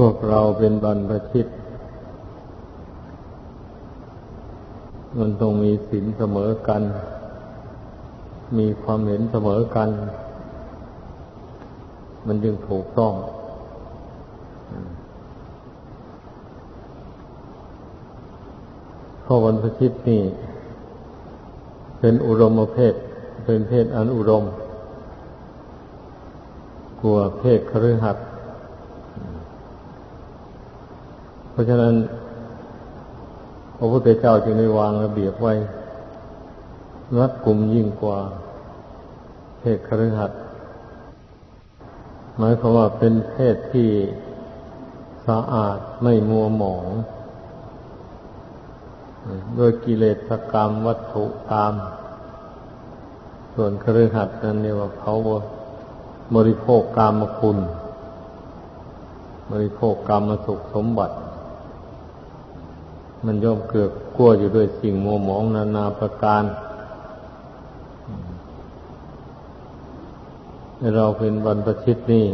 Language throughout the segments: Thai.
พวกเราเป็นบรรพชิต มันต้องมีศีลเสมอกัน มีความเห็นเสมอกัน มันจึงถูกต้อง ข้อบรรพชิตนี่ เป็นอุดมเพศ เป็นเพศอันอุดม กลัวเพศคฤหัสถเพ ราะฉะนั้นพระพุทธเจ้าจึงได้วางระเบียบไว้รัดกลุ่มยิ่งกว่าเพศคฤหัสถ์หมายความว่าเป็นเพศที่สะอาดไม่มัวหมองด้วยกิเลสกรรมวัตถุกรรมส่วนคฤหัสถ์นั้นเรียว่าเขาบริโภคกรรมคุณ บริโภคกรรมสุขสมบัติ มันย่อมเกิดกลัวอยู่ด้วยสิ่งมัวหมองนานาประการ เราเป็นบรรพชิตนี่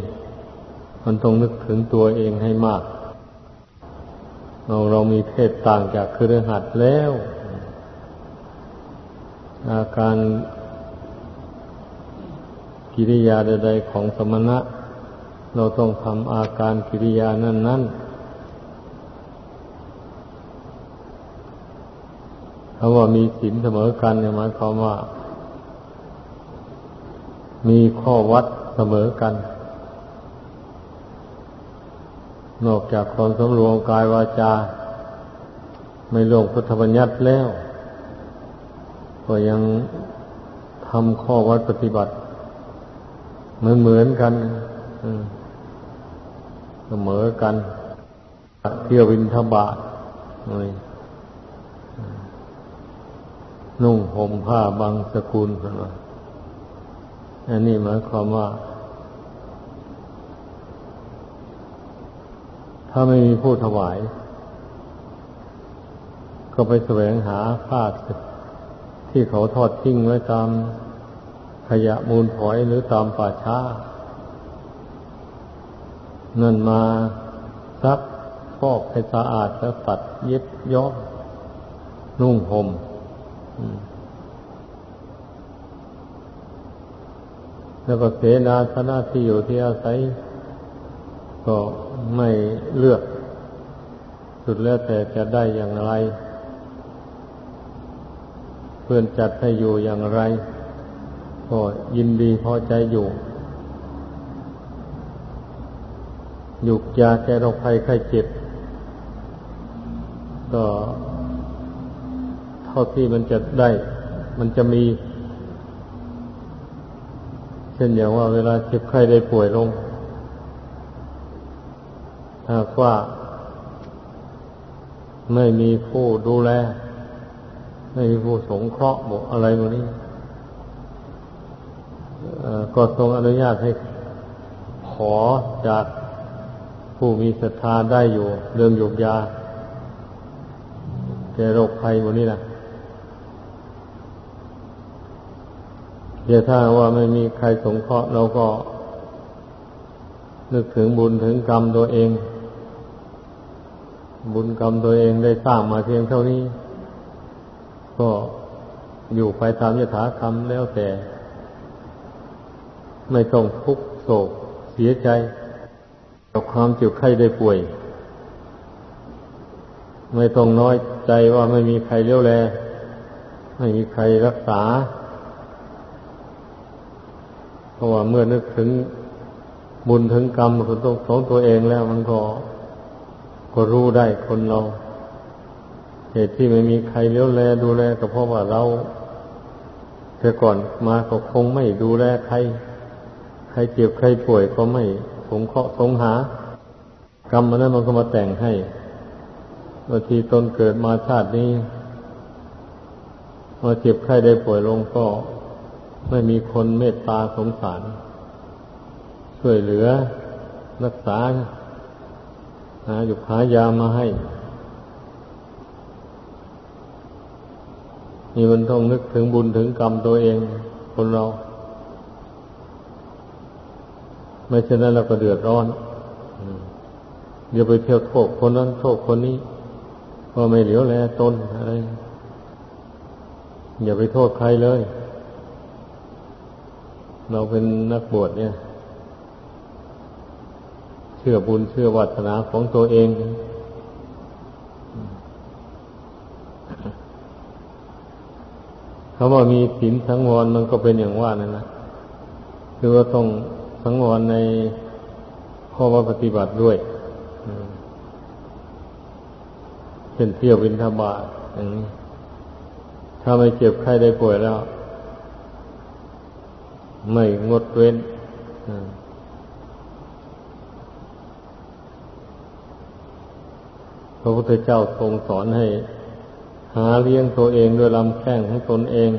มันต้องนึกถึงตัวเองให้มาก เราเรามีเพศต่างจากคือหัดแล้ว อาการกิริยาใดๆของสมณะ เราต้องทำอาการกิริยานั้นๆ คำว่ามีศีลเสมอกันเนี่ยหมายความว่า มีข้อวัดเสมอกัน นอกจากความสำรวมกายวาจา ไม่ลงพุทธบัญญัติแล้ว ก็ยังทำข้อวัดปฏิบัติ เหมือนเหมือนกันเสมอกัน เที่ยววินทบาทเลย นุ่งห่มผ้าบางสกุลกันว่าอันนี้หมายความว่า ถ้าไม่มีผู้ถวาย ก็ไปแสวงหาผ้าที่เขาทอดทิ้งไว้ตามขยะมูลฝอยหรือตามป่าช้านั่นมาซักฟอกให้สะอาดแล้วตัดเย็บย้อมนุ่งหม่ม แล้วก็เสนาสนะที่อยู่ที่อาศัย ก็ไม่เลือก สุดแล้วแต่จะได้อย่างไร เพื่อนจัดให้อยู่อย่างไร ก็ยินดีพอใจอยู่ หยุกยาแก้โรคภัยไข้เจ็บก็ ท่าที่มันจะได้ มันจะมี เช่นอย่างว่าเวลาเจ็บไข้ได้ป่วยลงหากว่า ไม่มีผู้ดูแล ไม่มีผู้สงเคราะห์บอกอะไรพวกนี้ก็ทรงอนุญาตให้ขอจากผู้มีศรัทธาได้อยู่เรื่องยุกยาแก่โรคภัยพวกนี้นะ เดี๋ยวถ้าว่าไม่มีใครสงเคราะห์เราก็ นึกถึงบุญถึงกรรมตัวเอง บุญกรรมตัวเองได้สร้างมาเพียงเท่านี้ ก็อยู่ไปตามยถากรรมแล้วแต่ ไม่ต้องทุกข์โศกเสียใจกับความเจ็บไข้ได้ป่วย ไม่ต้องน้อยใจว่าไม่มีใครเลี้ยวแล ไม่มีใครรักษา ราะว่าเมื่อนึกถึงบุญถึงกรรมของตัวเองแล้วมันก็ก็รู้ได้คนเรา เหตุที่ไม่มีใครเลี้ยวแลดูแลก็เพราะว่าเราแต่ก่อนมาก็คงไม่ดูแลใคร ใครเจ็บใครป่วยก็ไม่สงเคราะห์สงหา กรรมมันนั้นมันก็มาแต่งให้บางทีตนเกิดมาชาตินี้มาเจ็บไข้ได้ป่วยลงก็ ไม่มีคนเมตตาสงสาร ช่วยเหลือรักษาหาอยู่หายามาให้ นี่มันต้องนึกถึงบุญถึงกรรมตัวเอง คนเรา ไม่เช่นนั้นเราก็เดือดร้อนอย่าไปเที่ยวโทษคนนั้นโทษคนนี้ว่าไม่เหลียวแลตนอะไร อย่าไปโทษใครเลย เราเป็นนักบวชเนี่ย เชื่อบุญเชื่อวัฒนาของตัวเอง เขาว่ามีศีลสังวรมันก็เป็นอย่างว่านั่นนะคือว่าต้องสังวรในข้อว่าปฏิบัติด้วยเช่นเที่ยวบินทบาทอย่างนี้ถ้าไม่เจ็บไข้ได้ป่วยแล้ว ไม่งดเว้นพระพุทธเจ้าทรงสอนให้ หาเลี้ยงตัวเองด้วยลำแข้งของตนเอง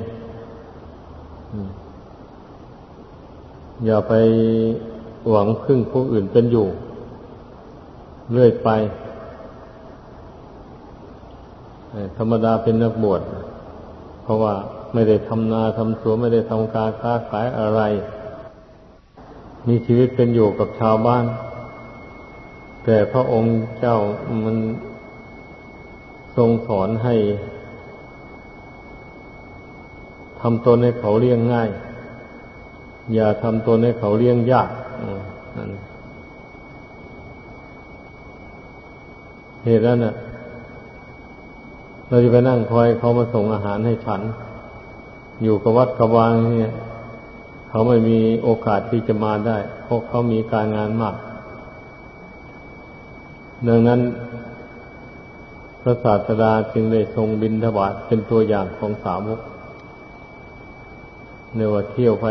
อย่าไปหวังพึ่งผู้อื่นเป็นอยู่ เรื่อยไป ธรรมดาเป็นนักบวชเพราะว่า ไม่ได้ทำนาทำสวนไม่ได้ทำการค้าขายอะไร มีชีวิตเป็นอยู่กับชาวบ้าน แต่พระองค์เจ้ามันทรงสอนให้ทำตนให้เขาเลี้ยงง่าย อย่าทำตนให้เขาเลี้ยงยากเหตุนั้นน่ะ เราจะไปนั่งคอยเขามาส่งอาหารให้ฉัน อยู่กับวัดกับวางเนี่ยเขาไม่มีโอกาสที่จะมาได้เพราะเขามีการงานมาก ดังนั้น พระศาสดาจึงได้ทรงบินทบาทเป็นตัวอย่างของสาวกเนว่าเที่ยวไป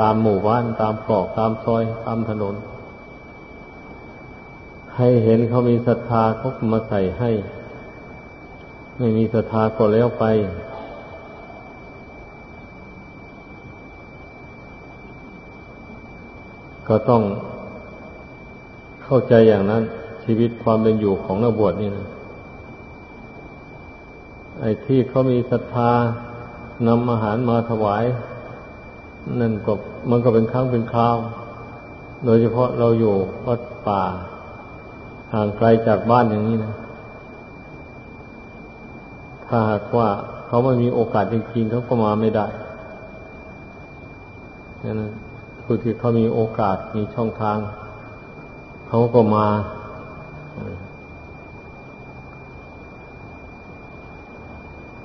ตามหมู่บ้านตามกรอกตามซอยตามถนน ให้เห็นเขามีศรัทธาเขามาใส่ให้ ไม่มีศรัทธาก็แล้วไป ก็ต้องเข้าใจอย่างนั้น ชีวิตความเป็นอยู่ของนักบวชนี่นะไอ้ที่เขามีศรัทธานำอาหารมาถวาย นั่นก็มันก็เป็นครั้งเป็นคราว โดยเฉพาะเราอยู่วัดป่า ห่างไกลจากบ้านอย่างนี้นะ ถ้าหากว่าเขาไม่มีโอกาสจริงๆเขาก็มาไม่ได้นั่น คือที่เขามีโอกาสมีช่องทาง เขาก็มา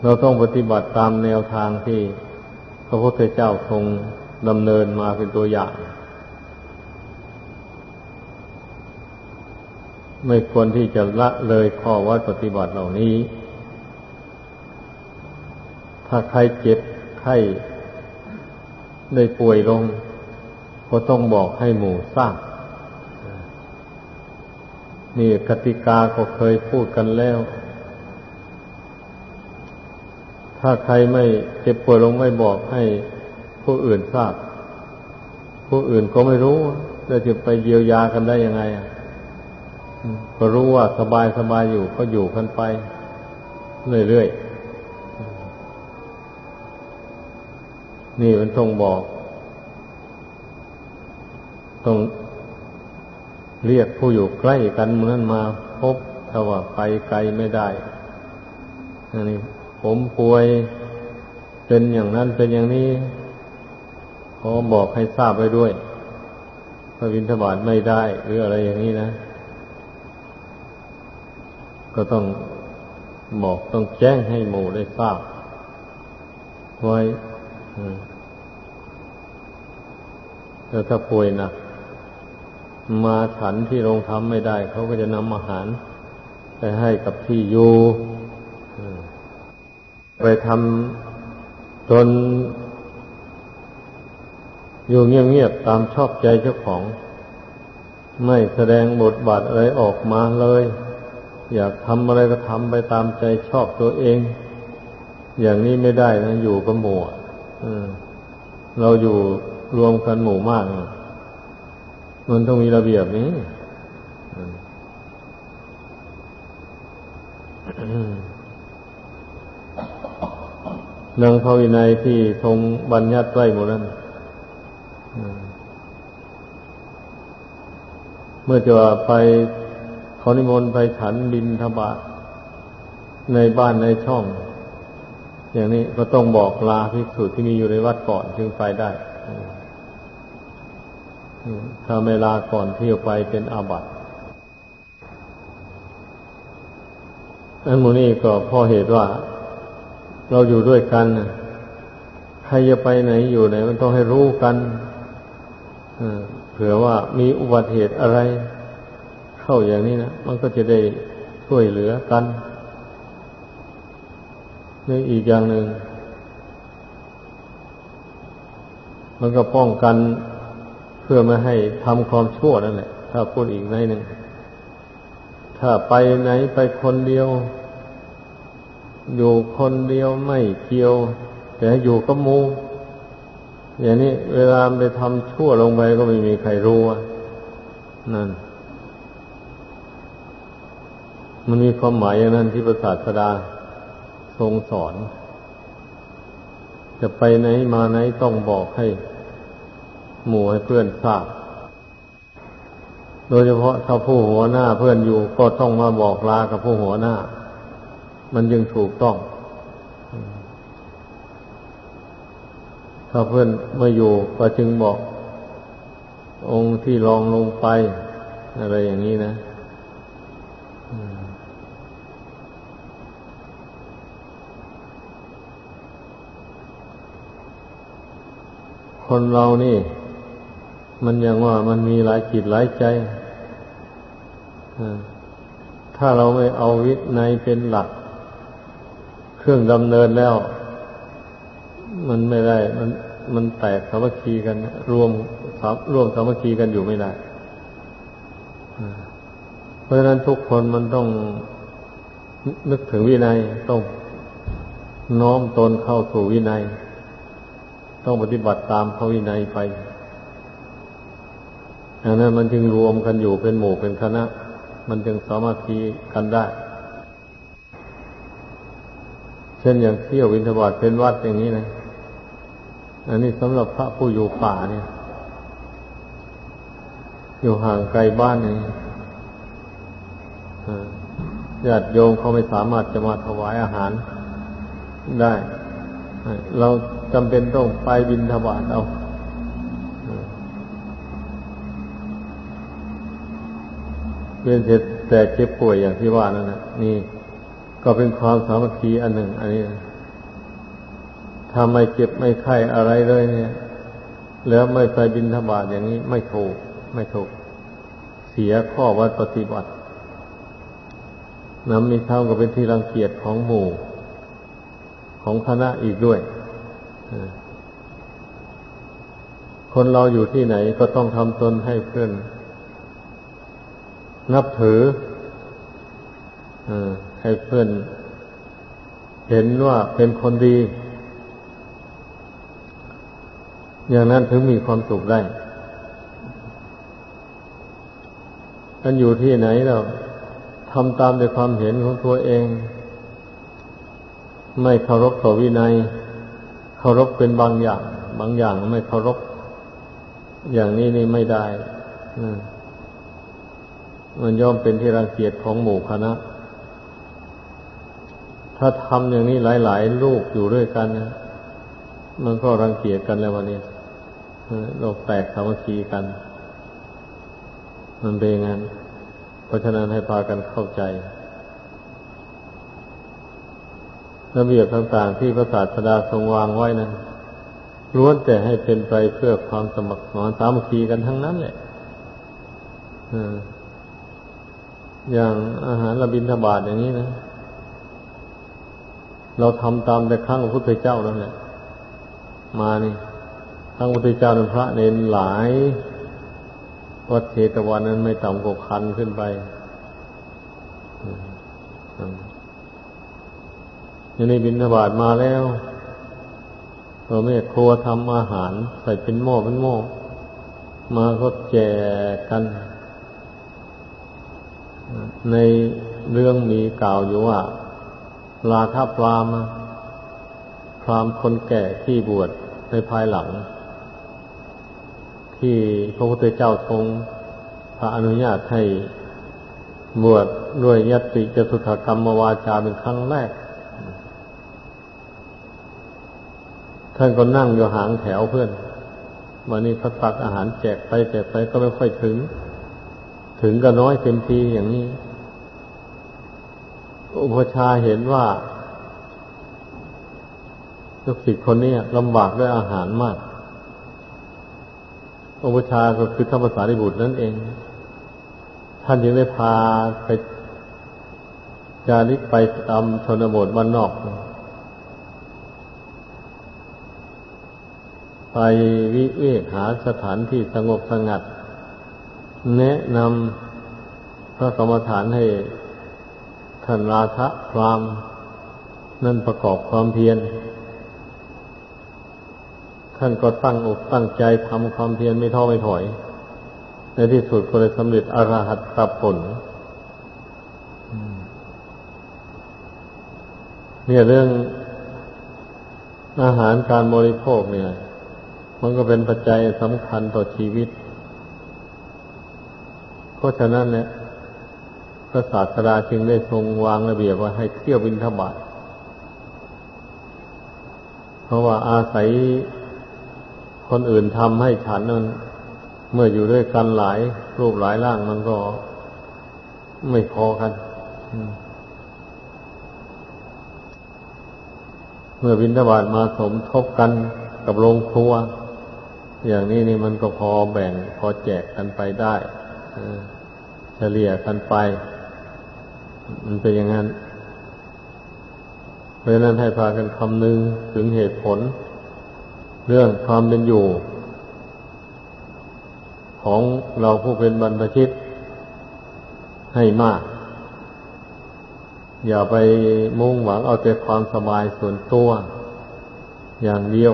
เราต้องปฏิบัติตามแนวทางที่พระพุทธเจ้าทรงดำเนินมาเป็นตัวอย่าง ไม่ควรที่จะละเลยข้อวัดปฏิบัติเหล่านี้ ถ้าใครเจ็บไข้ได้ป่วยลง ก็ต้องบอกให้หมู่ทราบนี่กติกาก็เคยพูดกันแล้ว ถ้าใครไม่เจ็บป่วยลงไม่บอกให้ผู้อื่นทราบ ผู้อื่นก็ไม่รู้จะจะไปเยียวยากันได้ยังไงก็รู้ว่าสบายสบายอยู่ก็อยู่กันไป เรื่อยๆ นี่มันต้องบอก ต้องเรียกผู้อยู่ใกล้กันนั้นมาพบถ้าว่าไปไกลไม่ได้อันนี้ผมป่วยเป็นอย่างนั้นเป็นอย่างนี้ขอบอกให้ทราบไว้ด้วยพระวินทบาทไม่ได้หรืออะไรอย่างนี้นะ ก็ต้องบอกต้องแจ้งให้หมู่ได้ทราบ ไว้แล้วถ้าป่วยนะ มาฉันที่โรงทำไม่ได้ เขาก็จะนำอาหาร ไปให้กับที่อยู่ไปทำตนอยู่เงียบๆตามชอบใจเจ้าของ ไม่แสดงบทบาทอะไรออกมาเลย อยากทำอะไรก็ทำไปตามใจชอบตัวเอง อย่างนี้ไม่ได้นะ อยู่กับหมู่เราอยู่รวมกันหมู่มาก มันต้องมีระเบียบนี้นังพระวินัยที่ทรงบัญญัติไว้หมดนั้นเมื่อจะไปขานิมนต์ไปฉันบินทบาทในบ้านในช่อง อย่างนี้ก็ต้องบอกลาภิกษุที่มีอยู่ในวัดก่อนจึงไปได้ ถ้าไม่ลาก่อนเที่ยวไปเป็นอาบัติอันโมนี่ก็เพราะเหตุว่า เราอยู่ด้วยกันใครจะไปไหนอยู่ไหน มันต้องให้รู้กันเผื่อว่ามีอุบัติเหตุอะไร เข้าอย่างนี้นะมันก็จะได้ช่วยเหลือกันนี่อีกอย่างหนึ่งมันก็ป้องกัน พื่อไม่ให้ทำความชั่วนั่นแหละ ถ้าพูดอีกในหนึ่ง ถ้าไปไหนไปคนเดียว อยู่คนเดียวไม่เกี่ยว แต่อยู่กับมู อย่างนี้เวลาไปทำชั่วลงไปก็ไม่มีใครรู้นั่น มันมีความหมายอย่างนั้นที่พระศาสดาทรงสอน จะไปไหนมาไหนต้องบอกให้ หมู่ให้เพื่อนทราบ โดยเฉพาะถ้าผู้หัวหน้าเพื่อนอยู่ก็ต้องมาบอกลากับผู้หัวหน้า มันจึงถูกต้อง ถ้าเพื่อนม่อยู่ก็จึงบอก องค์ที่รองลงไป อะไรอย่างนี้นะคนเรานี่ มันยังว่ามันมีหลายจิตหลายใจถ้าเราไม่เอาวินัยเป็นหลัก เครื่องดำเนินแล้ว มันไม่ได้ มันมันแตกสามัคคีกัน รวมร่วมสามัคคีกันอยู่ไม่ได้เพราะฉะนั้นทุกคนมันต้องนึกถึงวินัยต้องน้อมตนเข้าสู่วินัย ต้องปฏิบัติตามพระวินัยไป อย่างนั้นมันจึงรวมกันอยู่เป็นหมู่เป็นคณะ มันจึงสามารถคีกันได้ เช่นอย่างเที่ยววินทบาทเป็นวัดอย่างนี้นะ อันนี้สำหรับพระผู้อยู่ป่าเนี่ย อยู่ห่างไกลบ้านนี่ญาติโยมเขาไม่สามารถจะมาถวายอาหารได้ เราจำเป็นต้องไปบินทบาทเอา เวียนเจ็บแต่เจ็บป่วยอย่างที่ว่านั่นนะนี่ก็เป็นความสามัคคีอันหนึ่ง อันนี้ถ้าไม่เจ็บไม่ไข้อะไรเลยเนี่ย แล้วไม่ไปบินทบาทอย่างนี้ ไม่ถูก ไม่ถูก เสียข้อวัดปฏิบัติน้ำมีเท่ากับเป็นที่รังเกียจของหมู่ ของคณะอีกด้วยคนเราอยู่ที่ไหนก็ต้องทำตนให้เพื่อน นับถืออให้เพื่อนเห็นว่าเป็นคนดี อย่างนั้นถึงมีความสุขได้กันอยู่ที่ไหนเราทำตามในความเห็นของตัวเอง ไม่เคารพต่อวินัย เคารพเป็นบางอย่าง บางอย่างไม่เคารพ อย่างนี้นี่ไม่ได้มั มันย่อมเป็นที่รังเกียจของหมู่คณะ ถ้าทำอย่างนี้หลาย ๆ ลูกอยู่ด้วยกันนะมันก็รังเกียจกันแล้ววันนี้โลกแตกสามัคคีกัน มันเป็นงั้น เพราะฉะนั้นให้พากันเข้าใจ ระเบียบต่าง ๆ ที่พระศาสดาทรงวางไว้นั้นล้วนแต่ให้เป็นไปเพื่อความสมัครสมานสามัคคีกันทั้งนั้นแหละ อย่างอาหารระบินทบาทอย่างนี้นะ เราทำตามแต่ครั้งพระพุทธเจ้านั่นแหละมานี่ครั้งพระพุทธเจ้าเป็นพระเนนหลายวัดเชตวันนั้นไม่ต่ำกว่าคันขึ้นไปอย่างนี้บินทบาทมาแล้วเราแม่ครัวทำอาหาร ใส่เป็นหม้อเป็นหม้อมาก็แจกกัน ในเรื่องมีกล่าวอยู่ว่า ลาทัพรามพรามคนแก่ที่บวชในภายหลัง ที่พระพุทธเจ้าทรงพระอนุญาตให้บวชด้วยยติจตุถกรรมวาจาเป็นครั้งแรก ท่านก็นั่งอยู่หางแถวเพื่อน วันนี้เขาตักอาหารแจกไปแจกไปก็ไม่ค่อยถึง ถึงก็น้อยเต็มทีอย่างนี้ อุปชาเห็นว่าลูกศิษย์คนนี้ลำบากด้วยอาหารมาก อุปชาก็คือธรรมสารีบุตรนั่นเอง ท่านยังได้พาไปจาริกไปตามชนบทบ้านนอก ไปวิเวกหาสถานที่สงบสงัด แนะนำพระกรรมฐานให้ท่านราธะพรามนั่นประกอบความเพียร ท่านก็ตั้งอกตั้งใจทำความเพียรไม่ท้อไม่ถอย ในที่สุดก็เลยสำเร็จอรหัตตผลเนี่ยเรื่องอาหารการบริโภคเนี่ย มันก็เป็นปัจจัยสำคัญต่อชีวิต เพราะฉะนั้นเนี่ยพระศาสดาจึงได้ทรงวางระเบียบว่าให้เที่ยวบินทบาทเพราะว่าอาศัยคนอื่นทำให้ฉันนั้นเมื่ออยู่ด้วยกันหลายรูปหลายร่างมันก็ไม่พอกัน เมื่อบินทบาทมาสมทบกันกับโรงครัว อย่างนี้นี่มันก็พอแบ่งพอแจกกันไปได้เฉลี่ยกันไป มันเป็นอย่างนั้น เพราะนั้นให้พากันคำนึงถึงเหตุผล เรื่องความเป็นอยู่ ของเราผู้เป็นบรรพชิตให้มาก อย่าไปมุ่งหวังเอาแต่ความสบายส่วนตัว อย่างเดียว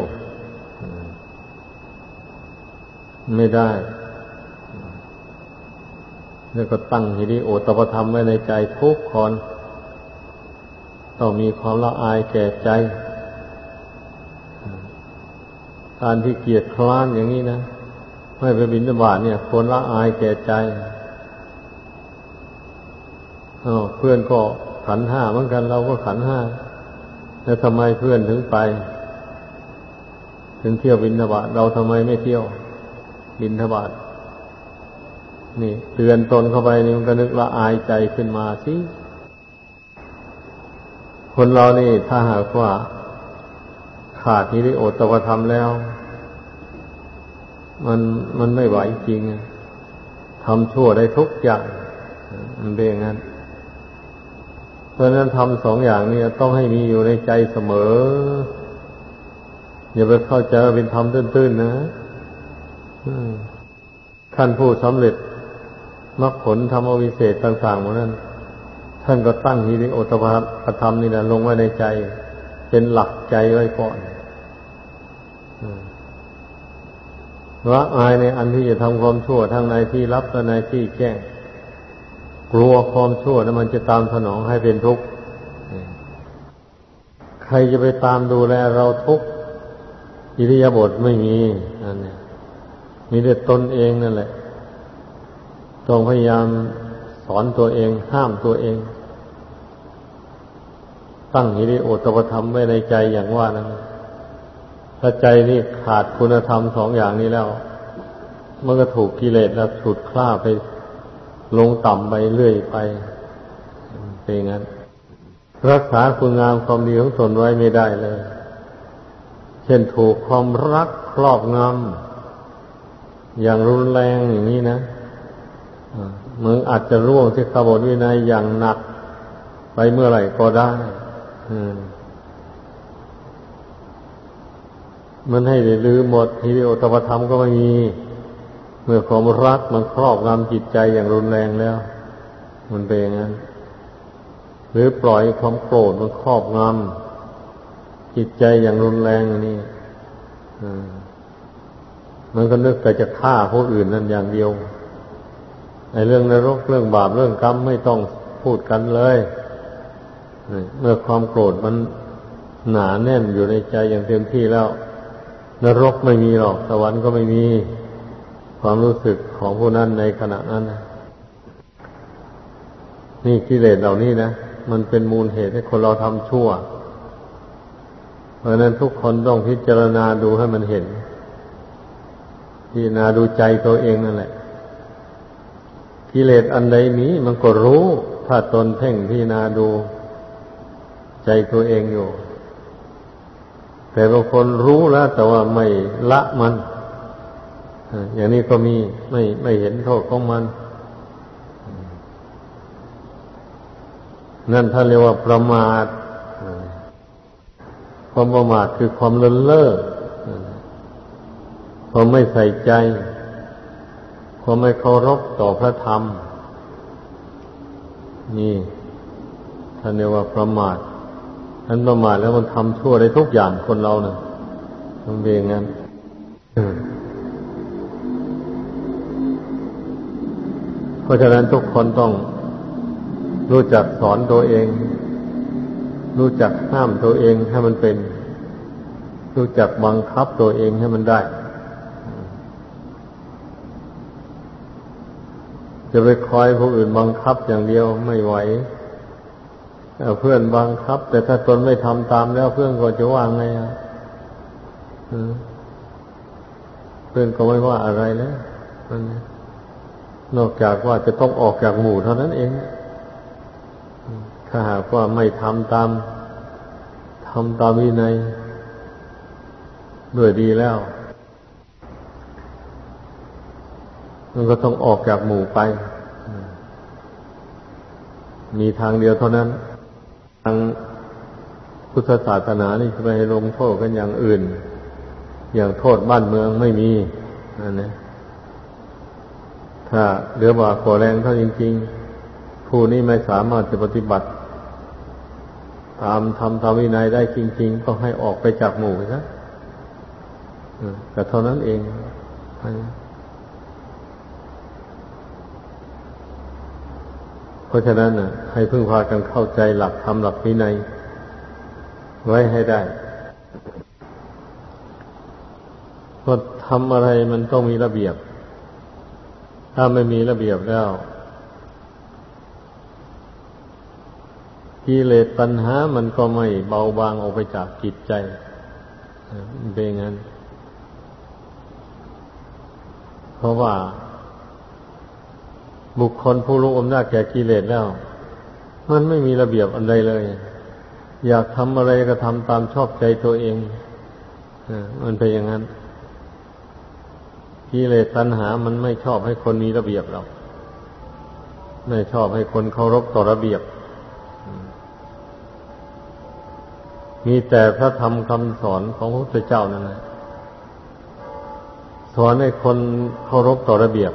ไม่ได้ แล้วก็ตั้งหิริโอตปธรรมไว้ในใจทุกคนต้องมีความละอายแก่ใจ การที่เกียดคร้านอย่างนี้นะไม่ไปบินบาตเนี่ยคนละอายแก่ใจเพื่อนก็ขันห้าเหมือนกันเราก็ขันห้าแล้วทำไมเพื่อนถึงไป ถึงเที่ยวบินบาตเราทำไมไม่เที่ยว บินทบาท นี่เตือนตนเข้าไปนี่มันก็นึกละอายใจขึ้นมาสิคนเรานี่ถ้าหากว่าขาดนิริโอตปธรรมแล้ว มันมันไม่ไหวจริงทำชั่วได้ทุกอย่าง มันเป็นอย่างนั้น เพราะนั้นทำสองอย่างนี้ต้องให้มีอยู่ในใจเสมอ อย่าไปเข้าใจเป็นธรรมตื้นๆนะท่านผู้สำเร็จ มรรคผลธรรมวิเศษต่างๆหมดนั้น ท่านก็ตั้งฮิริโอตปธรรมนี่แหละลงไว้ในใจ เป็นหลักใจไว้ก่อนละอายในอันที่จะทำความชั่วทั้งในที่รับและในที่แจ้งกลัวความชั่วแล้วมันจะตามสนองให้เป็นทุกข์ ใครจะไปตามดูแลเราทุกข์อิริยาบถไม่มีอันนี้มีแต่ตนเองนั่นแหละ ต้องพยายามสอนตัวเอง ห้ามตัวเอง ตั้งอิริโอตปธรรมไว้ในใจอย่างว่านั้นถ้าใจนี่ขาดคุณธรรมสองอย่างนี้แล้วมันก็ถูกกิเลสแล้วฉุดคล้าไปลงต่ำไปเรื่อยไป เป็นงั้น รักษาคุณงามความดีของตนไว้ไม่ได้เลย เช่นถูกความรักครอบงำอย่างรุนแรงอย่างนี้นะ มืออาจจะร่วงที่ขบวนวินัยอย่างหนัก ไปเมื่อไหร่ก็ได้มันให้ได้ลืมหมดฮิริโอตปธรรมก็ไม่มี เมื่อความรักมันครอบงำจิตใจอย่างรุนแรงแล้ว มันเป็นอย่างนั้น หรือปล่อยความโกรธมันครอบงำจิตใจอย่างรุนแรงนี่มันก็นึกแต่จะฆ่าผู้อื่นนั่นอย่างเดียว ไอ้เรื่องนรกเรื่องบาปเรื่องกรรมไม่ต้องพูดกันเลยเมื่อความโกรธมันหนาแน่นอยู่ในใจอย่างเต็มที่แล้ว นรกไม่มีหรอกสวรรค์ก็ไม่มีความรู้สึกของผู้นั้นในขณะนั้นนี่กิเลสเหล่านี้นะมันเป็นมูลเหตุให้คนเราทำชั่ว เพราะนั้นทุกคนต้องพิจารณาดูให้มันเห็นพิจารณาดูใจตัวเองนั่นแหละ กิเลสอันใดนี้มันก็รู้ ถ้าตนเพ่งพิจารณาดู ใจตัวเองอยู่ แต่บางคนรู้แล้ว แต่ว่าไม่ละมันอย่างนี้ก็มีไม่ไม่เห็นโทษของมัน นั่นท่านเรียกว่าประมาทความประมาทคือความเลินเล่อความไม่ใส่ใจ ความไม่เคารพต่อพระธรรม นี่ท่านเรียกว่าประมาทท่านประมาทแล้วมันทำชั่วได้ทุกอย่างคนเราเนะ่ะมันเป็นอย่างนั้นเพราะฉะนั้นทุกคนต้องรู้จักสอนตัวเอง รู้จักห้ามตัวเองให้มันเป็น รู้จักบังคับตัวเองให้มันได้ จะไปคอยผู้อื่นบังคับอย่างเดียวไม่ไหวเพื่อนบังคับ แต่ถ้าตนไม่ทำตามแล้วเพื่อนก็จะว่าไงอะเพื่อนก็ไม่ว่าอะไรแล้วนอกจากว่าจะต้องออกจากหมู่เท่านั้นเอง ถ้าหากว่าไม่ทำตามทำตามวินัยด้วยดีแล้ว มันก็ต้องออกจากหมู่ไป มีทางเดียวเท่านั้น ทางพุทธศาสนานี่จะไปลงโทษกันอย่างอื่น อย่างโทษบ้านเมืองไม่มีนั่นนะถ้าเรือบ่าก่อแรงเท่าจริง ๆ ผู้นี้ไม่สามารถจะปฏิบัติ ตามทำตามวินัยได้จริง ๆ ก็ให้ออกไปจากหมู่ไปซะแต่เท่านั้นเอง เพราะฉะนั้นน่ะให้พึ่งพากันเข้าใจหลักธรรมหลักวินัยไว้ให้ได้พราทำอะไรมันต้องมีระเบียบ ถ้าไม่มีระเบียบแล้วกิเลสปัญหามันก็ไม่เบาบางออกไปจากจิตใจเป็นงั้น เพราะว่า บุคคลผู้รู้อำนาจแก่กิเลสแล้ว มันไม่มีระเบียบอันใดเลย อยากทำอะไรก็ทำตามชอบใจตัวเองมันเป็นอย่างนั้นกิเลสตัณหา มันไม่ชอบให้คนมีระเบียบหรอกไม่ชอบให้คนเคารพต่อระเบียบ มีแต่พระธรรมคำสอนของพระพุทธเจ้านั่นแหละสอนให้คนเคารพต่อระเบียบ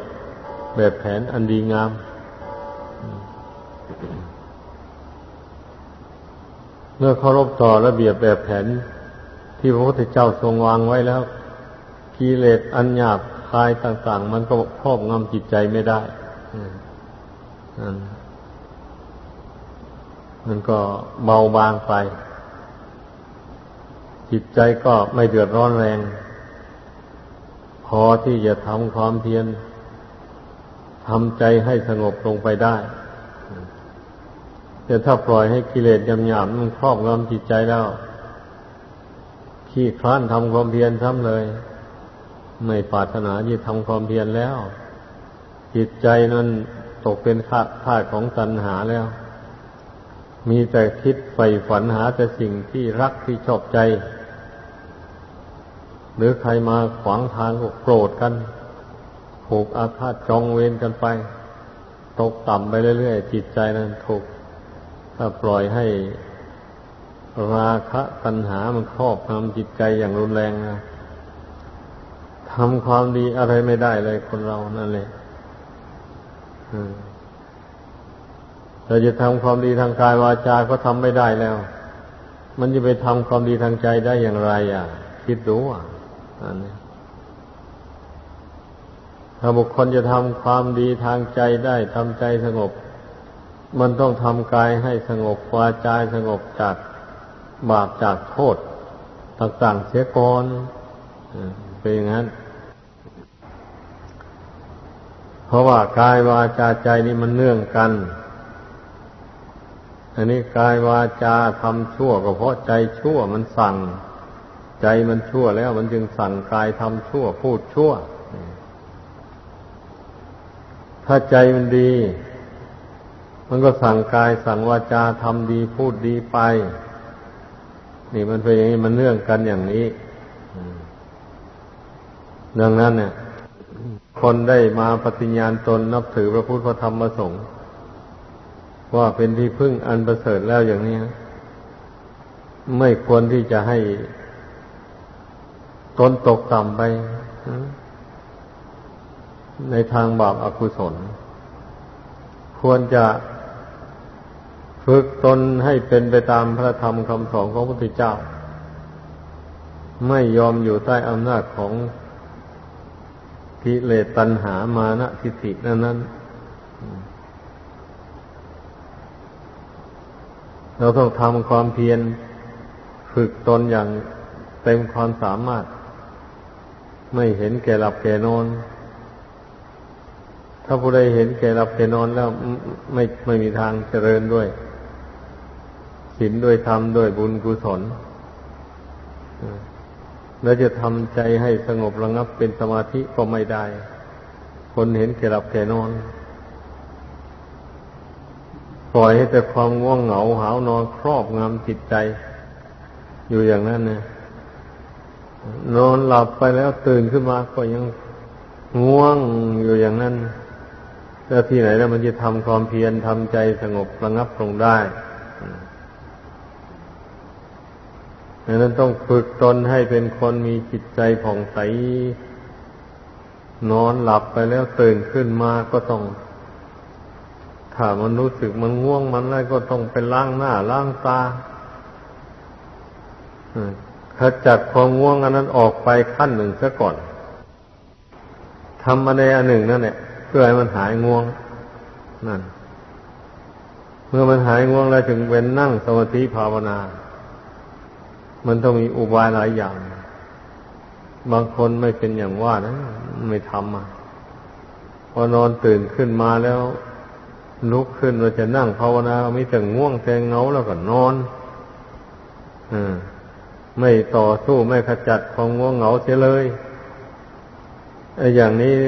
แบบแผนอันดีงาม เมื่อเคารพต่อระเบียบแบบแผนที่พระพุทธเจ้าทรงวางไว้แล้วกิเลสอันหยาบคายต่าง ๆ มันก็ครอบงำจิตใจไม่ได้มันก็เบาบางไป จิตใจก็ไม่เดือดร้อนแรง พอที่จะทำความเพียร ทำใจให้สงบลงไปได้ แต่ถ้าปล่อยให้กิเลสยำหยาบมันครอบงำจิตใจแล้ว ขี้คลานทำความเพียรทำเลย ไม่ปรารถนาที่ทำความเพียรแล้ว จิตใจนั้นตกเป็นข้าท่าของตัณหาแล้ว มีแต่คิดใฝ่ฝันหาแต่สิ่งที่รักที่ชอบใจ หรือใครมาขวางทางก็โกรธกัน ผูกอาฆาตจองเวรกันไป ตกต่ำไปเรื่อยๆจิตใจนั้นถูกถ้าปล่อยให้ราคะตัณหามันครอบงำจิตใจอย่างรุนแรงนะทำความดีอะไรไม่ได้เลยคนเรานั่นแหละเราจะทำความดีทางกายวาจาก็ทำไม่ได้แล้ว มันจะไปทำความดีทางใจได้อย่างไร อะ คิดดูอะอันนี้ ถ้าบุคคลจะทำความดีทางใจได้ทำใจสงบ มันต้องทำกายให้สงบวาจาสงบจากบาปจากโทษต่างๆเสียก่อนเป็นอย่างนั้น เพราะว่ากายวาจาใจนี่มันเนื่องกัน อันนี้กายวาจาทำชั่วก็เพราะใจชั่วมันสั่ง ใจมันชั่วแล้วมันจึงสั่งกายทำชั่วพูดชั่ว ถ้าใจมันดี มันก็สั่งกายสั่งวาจาทำดีพูดดีไป นี่มันเป็นอย่างนี้มันเนื่องกันอย่างนี้ ดังนั้นเนี่ย คนได้มาปฏิญญาณตนนับถือพระพุทธพระธรรมพระสงฆ์ว่าเป็นที่พึ่งอันประเสริฐแล้วอย่างนี้ ไม่ควรที่จะให้ตนตกต่ำไป ในทางบาปอากุศล ควรจะฝึกตนให้เป็นไปตามพระธรรมคำสอนของพระพุทธเจ้า ไม่ยอมอยู่ใต้อำนาจของกิเลสตัณหามานะทิฏฐินั้นนั้นเราต้องทำความเพียรฝึกตนอย่างเต็มความสามารถ ไม่เห็นแก่หลับแก่นอน ถ้าผู้ใดเห็นแก่หลับแก่นอนแล้วไม่ไม่มีทางเจริญด้วยศีลด้วยธรรมด้วยบุญกุศลแล้วจะทำใจให้สงบระงับเป็นสมาธิก็ไม่ได้ คนเห็นแก่หลับแก่นอน ปล่อยให้แต่ความง่วงเหงาหาวนอนครอบงำจิตใจ อยู่อย่างนั้นเนี่ยนอนหลับไปแล้วตื่นขึ้นมาก็ยังง่วงอยู่อย่างนั้น แล้วที่ไหนแล้วมันจะทำความเพียรทำใจสงบระงับลงได้ดังนั้นต้องฝึกตนให้เป็นคนมีจิตใจผ่องใส นอนหลับไปแล้วตื่นขึ้นมาก็ต้องถ้ามันรู้สึกมันง่วงมันอะไรก็ต้องไปล้างหน้าล้างตาขจัดความง่วงอันนั้นออกไปขั้นหนึ่งซะก่อนทำมาในอันหนึ่งนั่นแหละ พื่อให้มันหายง่วงนั่น เมื่อมันหายง่วงแล้วถึงเว้นนั่งสมาธิภาวนา มันต้องมีอุบายหลายอย่าง บางคนไม่เป็นอย่างว่านะ ไม่ทำอะพอนอนตื่นขึ้นมาแล้ว ลุกขึ้นว่าจะนั่งภาวนาไม่แต่ง่วงแต่เงาแล้วก็นอนอไม่ต่อสู้ไม่ขจัดความง่วงเหงาเสียเลยไอ้อย่างนี้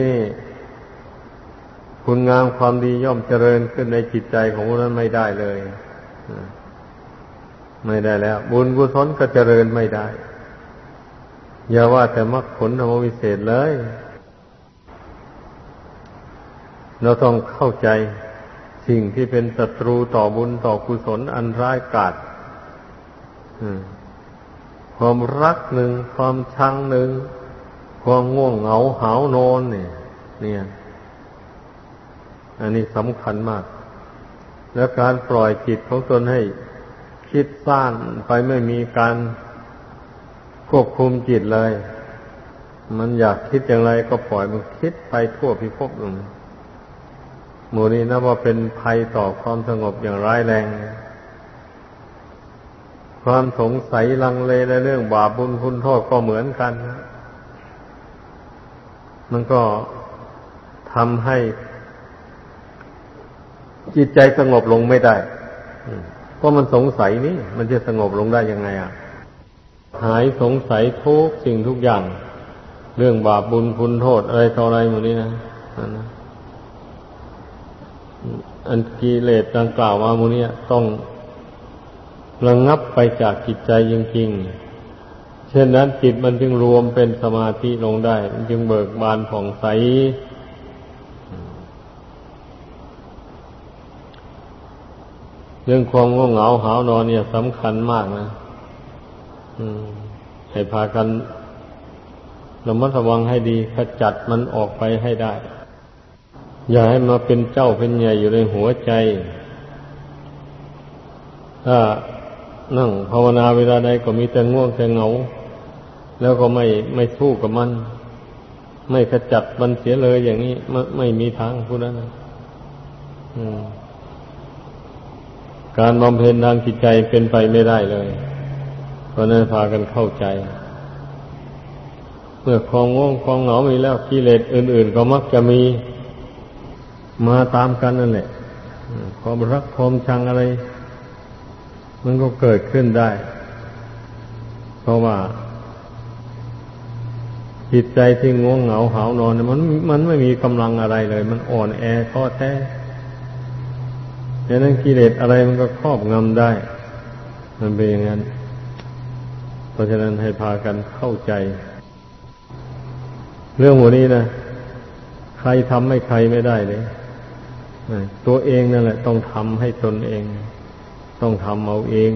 คุณงามความดีย่อมเจริญขึ้นในจิตใจของคนนั้นไม่ได้เลยไม่ได้แล้ว บุญกุศลก็เจริญไม่ได้ อย่าว่าแต่มรรคผลธรรมวิเศษเลย เราต้องเข้าใจสิ่งที่เป็นศัตรูต่อบุญต่อกุศลอันร้ายกาจความรักหนึ่ง ความชังหนึ่ง ความง่วงเหงาหาวนอนเนี่ย เนี่ย อันนี้สำคัญมาก แล้วการปล่อยจิตของตนให้คิดสร้างไปไม่มีการควบคุมจิตเลย มันอยากคิดอย่างไรก็ปล่อยมันคิดไปทั่วพิภพลงหมู่นี้นับว่าเป็นภัยต่อความสงบอย่างร้ายแรง ความสงสัยลังเลในเรื่องบาปบุญคุณโทษก็เหมือนกันนะมันก็ทำให้ จิตใจสงบลงไม่ได้เพราะมันสงสัยนี่มันจะสงบลงได้ยังไงอะ หายสงสัยทุกสิ่งทุกอย่าง เรื่องบาปบุญคุณโทษอะไรต่ออะไรหมดนี้นะนะอันกิเลสดังกล่าวมามูนี้ต้องระงงับไปจากจิตใจจริงๆ เช่นนั้นจิตมันจึงรวมเป็นสมาธิลงได้ มันจึงเบิกบานผ่องใส เรื่องความง่วงเหงาหาวนอนเนี่ยสำคัญมากนะให้พากันระมัดระวังให้ดีขจัดมันออกไปให้ได้ อย่าให้มาเป็นเจ้าเป็นใหญ่อยู่ในหัวใจ ถ้านั่งภาวนาเวลาใดก็มีแต่ง่วงแต่เหงา แล้วก็ไม่ไม่สู้กับมัน ไม่ขจัดมันเสียเลยอย่างนี้ไม่ไม่มีทางพูดนั้น การบำเพ็ญทางจิตใจเป็นไปไม่ได้เลยเพราะนั้นพากันเข้าใจ เมื่อคลองง่วงคลองเหงามีแล้วกิเลสอื่น ๆ ก็มักจะมีมาตามกันนั่นแหละความรักความชังอะไร มันก็เกิดขึ้นได้ เพราะว่า จิตใจที่ง่วงเหงาหานอน มันมันไม่มีกำลังอะไรเลย มันอ่อนแอท้อแท้ ดังนั้นกิเลสอะไรมันก็ครอบงำได้ มันเป็นอย่างนั้น เพราะฉะนั้นให้พากันเข้าใจ เรื่องหัวนี้นะใครทำให้ใครไม่ได้เลยตัวเองนั่นแหละ ต้องทำให้ตนเอง ต้องทำเอาเอง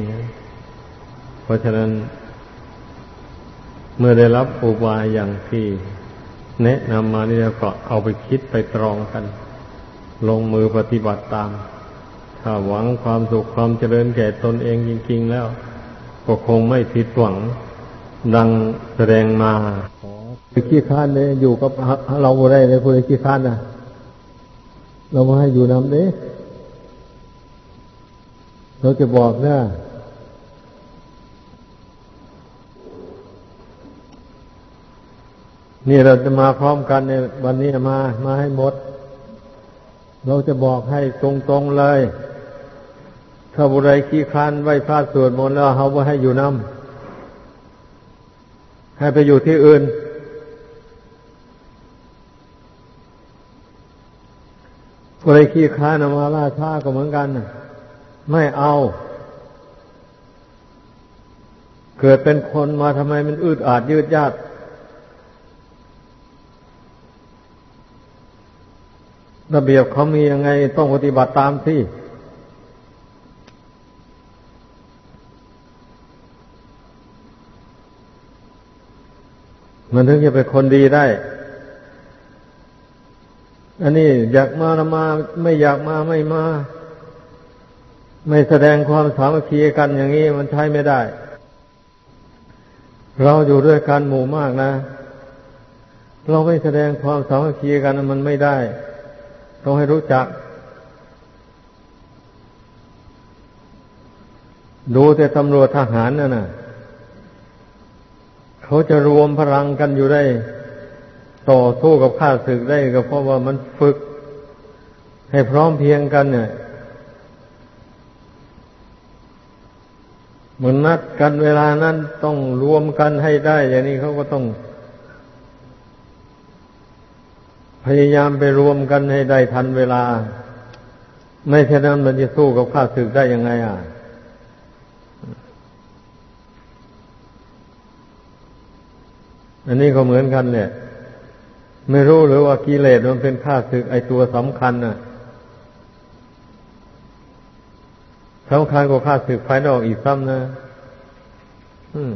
เพราะฉะนั้น เมื่อได้รับอุบายอย่างที่ แนะนำมานี่แล้วก็เอาไปคิดไปตรองกัน ลงมือปฏิบัติตาม ถ้าหวังความสุขความเจริญแก่ตนเองจริง ๆ แล้ว ก็คงไม่ผิดหวัง ดังแสดงมาขี้ค้านเนี่ยอยู่กับเราได้เลยคุณขี้ค้านนะเรามาให้อยู่นำเด้เราจะบอกนะนี่เราจะมาพร้อมกันในวันนี้มา มาให้หมด เราจะบอกให้ตรงๆเลย ถ้าบุไรขี้คานไหวพระสวดมนต์แล้วเขาว่าให้อยู่น้ำให้ไปอยู่ที่อื่นบุไรขี้คานมาล่าช้าก็เหมือนกันไม่เอา เกิดเป็นคนมาทำไมมันอึดอาดยืดยาดระเบียบเขามียังไงต้องปฏิบัติตามที่ มันถึงจะเป็นคนดีได้ อันนี้อยากมาละมา ไม่อยากมาไม่มา ไม่แสดงความสามัคคีกันอย่างนี้มันใช้ไม่ได้ เราอยู่ด้วยกันหมู่มากนะ เราไม่แสดงความสามัคคีกันมันไม่ได้ ต้องให้รู้จัก ดูแต่ตำรวจทหารน่ะนะ เขาจะรวมพลังกันอยู่ได้ ต่อสู้กับข้าศึกได้ก็เพราะว่ามันฝึก ให้พร้อมเพียงกันเนี่ยมันนัดกันเวลานั้นต้องรวมกันให้ได้ อย่างนี้เขาก็ต้อง พยายามไปรวมกันให้ได้ทันเวลา ไม่เช่นนั้นมันจะสู้กับข้าศึกได้ยังไงอะ อันนี้ก็เหมือนกันเนี่ย ไม่รู้หรือว่ากิเลสมันเป็นข้าศึกไอตัวสำคัญน่ะสำคัญกว่าข้าศึกภายนอกอีกซ้ำนะอืม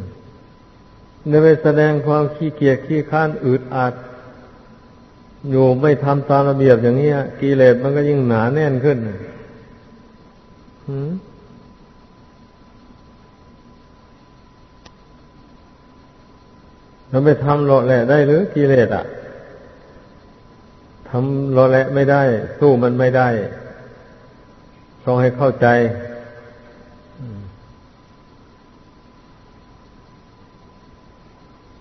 เนี่ยไปแสดงความขี้เกียจขี้ข้านอึดอัดอยู่ไม่ทำตามระเบียบอย่างนี้กิเลสมันก็ยิ่งหนาแน่นขึ้นเราไม่ทำหล่อแหละได้หรือกิเลสอะทำหล่อแหละไม่ได้ สู้มันไม่ได้ ต้องให้เข้าใจ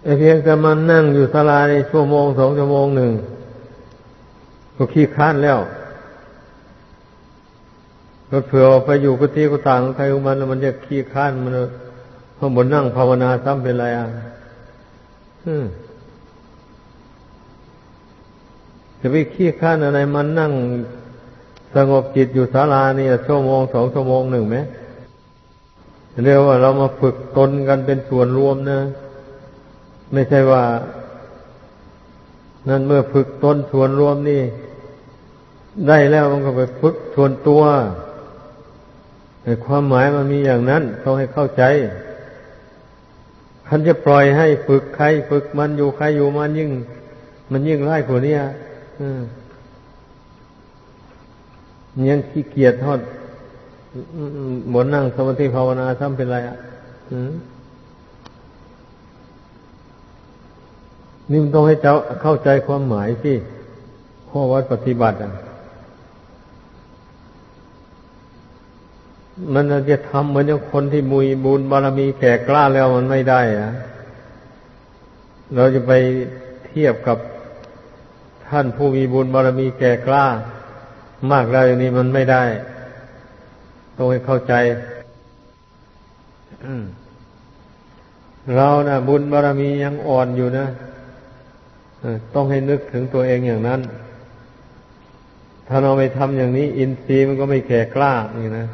ไอ้เพียงแต่มันนั่งอยู่สลายชั่วโมงสองชั่วโมงหนึ่งก็ขี้ค้านแล้วก็เผื่อไปอยู่กุฏิกุฏางใครของมันแล้วมันจะขี้ค้านมันพอบนนั่งภาวนาซ้ำเป็นไรอะ จะไปขี้ค้านอะไรมันนั่งสงบจิตอยู่ศาลานี่ชั่วโมงสองชั่วโมงหนึ่งไหมเรียกว่าเรามาฝึกตนกันเป็นส่วนรวมนะ ไม่ใช่ว่า นั่นเมื่อฝึกตนส่วนรวมนี่ ได้แล้วมันก็ไปฝึกส่วนตัวแต่ความหมายมันมีอย่างนั้นต้องให้เข้าใจ คันจะปล่อยให้ฝึกใครฝึกมันอยู่ใครอยู่มันยิ่ง มันยิ่งไล่กว่านี้ยังขี้เกียจทอดบนนั่งสมาธิภาวนาทำเป็นไรอะนี่มันต้องให้เจ้าเข้าใจความหมายสิข้อวัดปฏิบัติอะ มันจะทำเหมือนอย่างคนที่มุยบุญบารมีแก่กล้าแล้วมันไม่ได้อะเราจะไปเทียบกับท่านผู้มีบุญบารมีแก่กล้า มากแล้วอย่างนี้มันไม่ได้ต้องให้เข้าใจเรานะ่ะ บุญบารรมียังอ่อนอยู่นะต้องให้นึกถึงตัวเองอย่างนั้น ถ้าเราไม่ทำอย่างนี้ อินทรีย์มันก็ไม่แก่กล้านี่นะ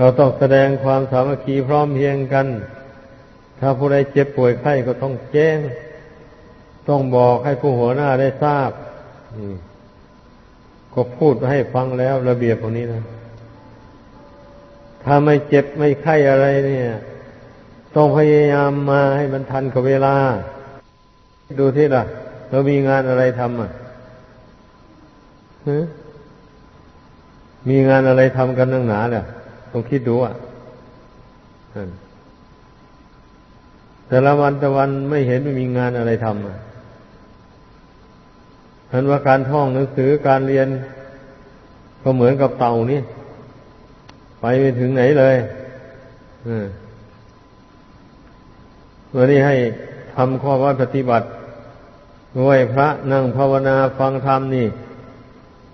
เราต้องแสดงความสามัคคีพร้อมเพียงกัน ถ้าผู้ใดเจ็บป่วยไข้ก็ต้องแจ้ง ต้องบอกให้ผู้หัวหน้าได้ทราบก็พูดให้ฟังแล้วระเบียบพวกนี้นะ ถ้าไม่เจ็บไม่ไข้อะไรเนี่ย ต้องพยายามมาให้มันทันกับเวลา ดูที่ล่ะ เรามีงานอะไรทำอะมีงานอะไรทำกันนั่งหนาเนี่ย ต้องคิดดูอะแต่ละวันแต่วันไม่เห็นไม่มีงานอะไรทำอะเห็นว่าการท่องหนังสือการเรียน ก็เหมือนกับเต่านี่ไปไม่ถึงไหนเลยวันนี้ให้ทำข้อวัดปฏิบัติไหวพระนั่งภาวนาฟังธรรมนี่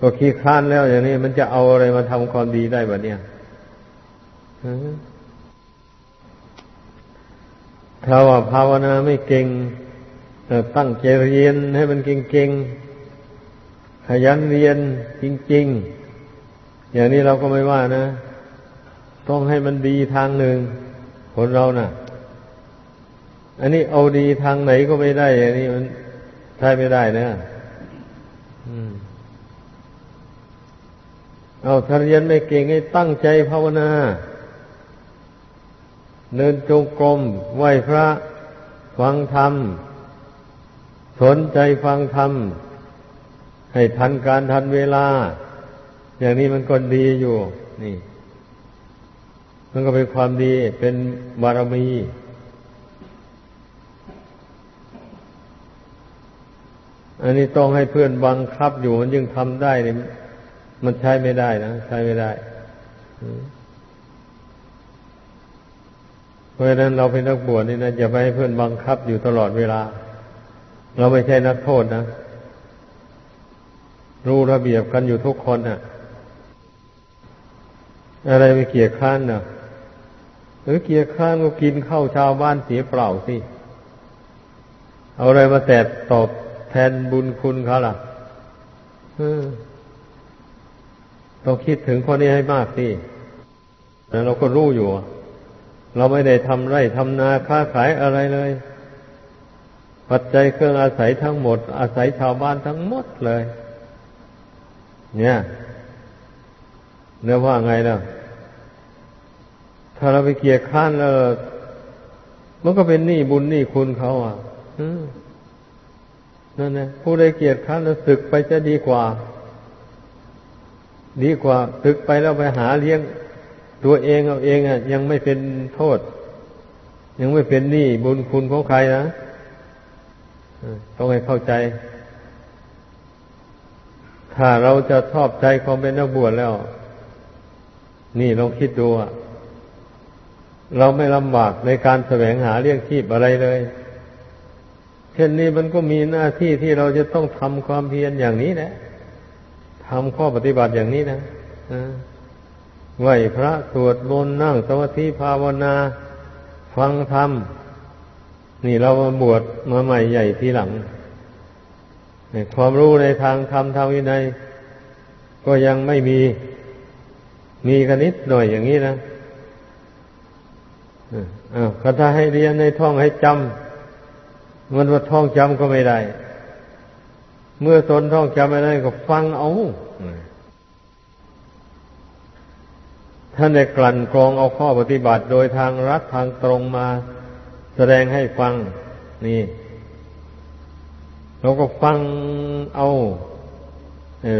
ก็ขี้ค้านแล้วอย่างนี้มันจะเอาอะไรมาทำความดีได้แบบเนี้ย ถ้าว่าภาวนาไม่เก่งตั้งใจเรียนให้มันเก่งๆขยันเรียนจริง ๆ อย่างนี้เราก็ไม่ว่านะ ต้องให้มันดีทางหนึ่งคนเรานะ่ะ อันนี้เอาดีทางไหนก็ไม่ได้อย่างนี้มันใช่ไม่ได้นะเอาถ้าเรียนไม่เก่งให้ตั้งใจภาวนา เดินจงกรมไหวพระ ฟังธรรม สนใจฟังธรรม ให้ทันการทันเวลา อย่างนี้มันก็ดีอยู่ นี่ มันก็เป็นความดีเป็นบารมีอันนี้ต้องให้เพื่อนบังคับอยู่มันยังทำได้เนี่ยมันใช้ไม่ได้นะ ใช้ไม่ได้ เพราะฉะนั้นเราเป็นนักบวชนี่นะอย่าไปให้เพื่อนบังคับอยู่ตลอดเวลา เราไม่ใช่นักโทษนะ รู้ระเบียบกันอยู่ทุกคนนะ่ะ อะไรไม่เกียรข้านนะ่ะหรือเกียรข้านก็กินข้าวชาวบ้านเสียเปล่าสิ เอาอะไรมาแต่ตอบแทนบุญคุณเขาล่ะต้องคิดถึงคนนี้ให้มากสิแต่เราก็รู้อยู่ เราไม่ได้ทำไร่ทำนาค้าขายอะไรเลย ปัจจัยเครื่องอาศัยทั้งหมด อาศัยชาวบ้านทั้งหมดเลย เนี่ยเนื้อว่าไงล่ะถ้าเราไปเกียร์ข้านแล้วมันก็เป็นหนี้บุญหนี้คุณเขาอะนั่นนะผู้ใดเกียรติค้านแล้วศึกไปจะดีกว่า ดีกว่าศึกไปแล้วไปหาเลี้ยง ตัวเองเอาเองอะ ยังไม่เป็นโทษ ยังไม่เป็นหนี้บุญคุณของใครนะต้องให้เข้าใจ ถ้าเราจะชอบใจความเป็นนักบวชแล้ว นี่ลองคิดดูอะเราไม่ลำบากในการแสวงหาเลี้ยงชีพอะไรเลย เช่นนี้มันก็มีหน้าที่ที่เราจะต้องทำความเพียรอย่างนี้นะทำข้อปฏิบัติอย่างนี้นะ ไหวพระสวดมนต์นั่งสมาธิภาวนา ฟังธรรม นี่เรามาบวชมาใหม่ใหญ่ทีหลัง ความรู้ในทางธรรมทางวินัยก็ยังไม่มี มีกันนิดหน่อยอย่างนี้นะอ้าวถ้าให้เรียนในท่องให้จำมันว่าท่องจำก็ไม่ได้ เมื่อตนท่องจำไม่ได้ก็ฟังเอา ท่านได้กลั่นกรองเอาข้อปฏิบัติโดยทางรัฐทางตรงมาแสดงให้ฟัง นี่เราก็ฟังเอา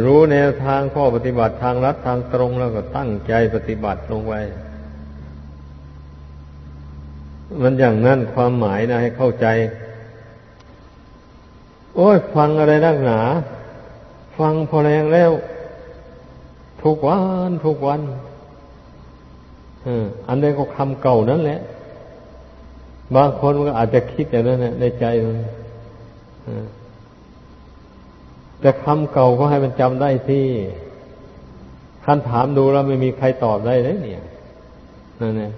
รู้แนวทางข้อปฏิบัติทางรัฐทางตรงแล้วก็ตั้งใจปฏิบัติลงไว้มันอย่างนั้นความหมายนะให้เข้าใจ โอ้ย ฟังอะไรนักหนา ฟังพอแรงแล้ว ทุกวัน ทุกวัน อันนี้ก็คำเก่านั่นแหละ บางคนก็อาจจะคิดอย่างนั้นในใจมันแต่คำเก่าก็ให้มันจำได้ที่ท่านถามดูแล้วไม่มีใครตอบได้เลยเนี่ยนั่นเอง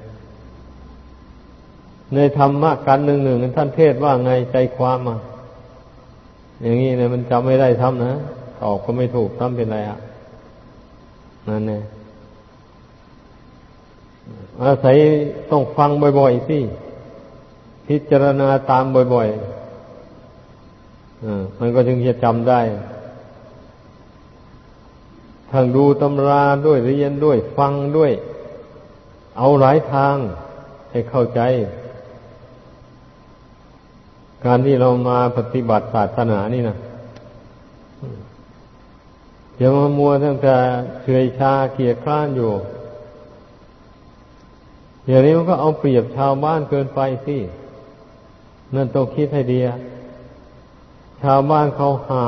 ในธรรมะกันหนึ่งหนึ่งท่านเทศว่าไงใจความอะอย่างนี้เนี่ยมันจำไม่ได้ทำนะตอบก็ไม่ถูกทำเป็นไรอะนั่นเอง อาศัยต้องฟังบ่อยๆสิพิจารณาตามบ่อยๆมันก็ถึงจะจำได้ทั้งดูตำราด้วยเรียนด้วย ฟังด้วย เอาหลายทางให้เข้าใจ การที่เรามาปฏิบัติศาสนานี่นะอย่ามามัวตั้งแต่เฉยชาเกียรคร้านอยู่ อย่างนี้มันก็เอาเปรียบชาวบ้านเกินไปสินั่นต้องคิดให้ดีชาวบ้านเขาหา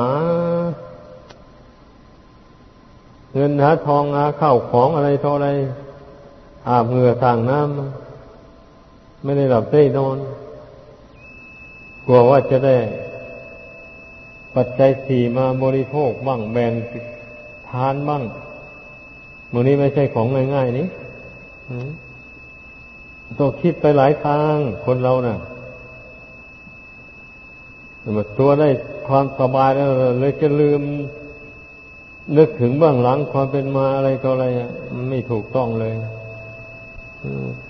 เงินหาทองหาข้าวของอะไรเท่าไรอาบเหงื่อสั่งน้ำไม่ได้หลับได้นอนกลัวว่าจะได้ ปัจจัยสี่มาบริโภคบ้างแบ่งทานบ้างมันนี้ไม่ใช่ของง่ายๆนี่ ต้องคิดไปหลายทางคนเรานะ่ะมาตัวได้ความสบายแล้วเลยจะลืม นึกถึงเบื้องหลังความเป็นมาอะไรต่ออะไรไม่ถูกต้องเลย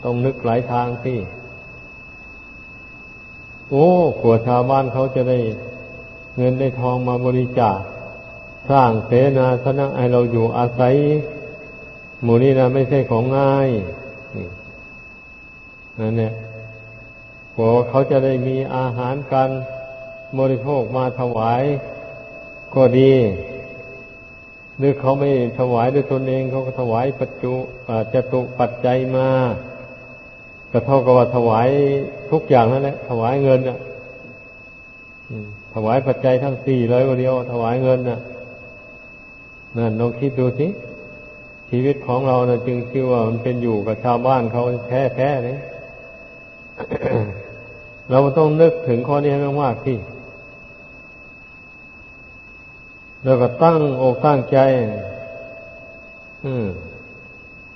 ต้องนึกหลายทางที่ โอ้ขัวชาวบ้านเขาจะได้เงินได้ทองมาบริจาคสร้างเสนาสนะให้เราอยู่อาศัย หมู่นี้นะไม่ใช่ของง่าย นั่นเนี่ยพอเขาจะได้มีอาหารการบริโภคมาถวายก็ดี หรือเขาไม่ถวายด้วยตนเองเขาก็ถวายปัจจุจตุปัจจัยมาก็เท่ากับว่าถวายทุกอย่างนั่นแหละถวายเงินอะถวายปัจจัยทั้งสี่เลยวันเดียว ถวายเงินน่ะนั่นลองคิดดูสิชีวิตของเรานะ่ะจึงชื่อว่ามันเป็นอยู่กับชาวบ้านเขาแท้ๆเลย เราต้องนึกถึงข้อนี้ให้มากๆที่ แล้วก็ตั้งอกตั้งใจ อืม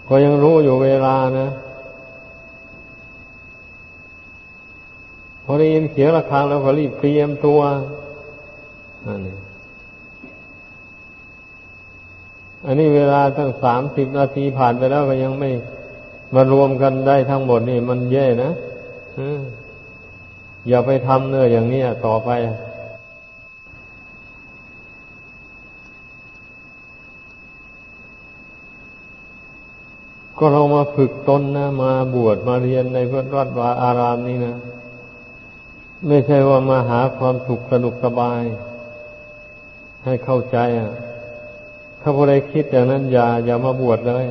ก็ยังรู้อยู่เวลานะพอได้ยินเสียงระฆังแล้วก็รีบเตรียมตัวอันนี้อันนี้เวลาตั้งสามสิบนาทีผ่านไปแล้วก็ยังไม่มารวมกันได้ทั้งหมดนี่มันแย่นะ อย่าไปทำเนื้ออย่างนี้ต่อไป ก็เรามาฝึกตนนะ มาบวชมาเรียนในพุทธวัดวาอารามนี่นะ ไม่ใช่ว่ามาหาความสุขสนุกสบาย ให้เข้าใจอะ ถ้าผู้ใดคิดอย่างนั้นอย่าอย่ามาบวชเลย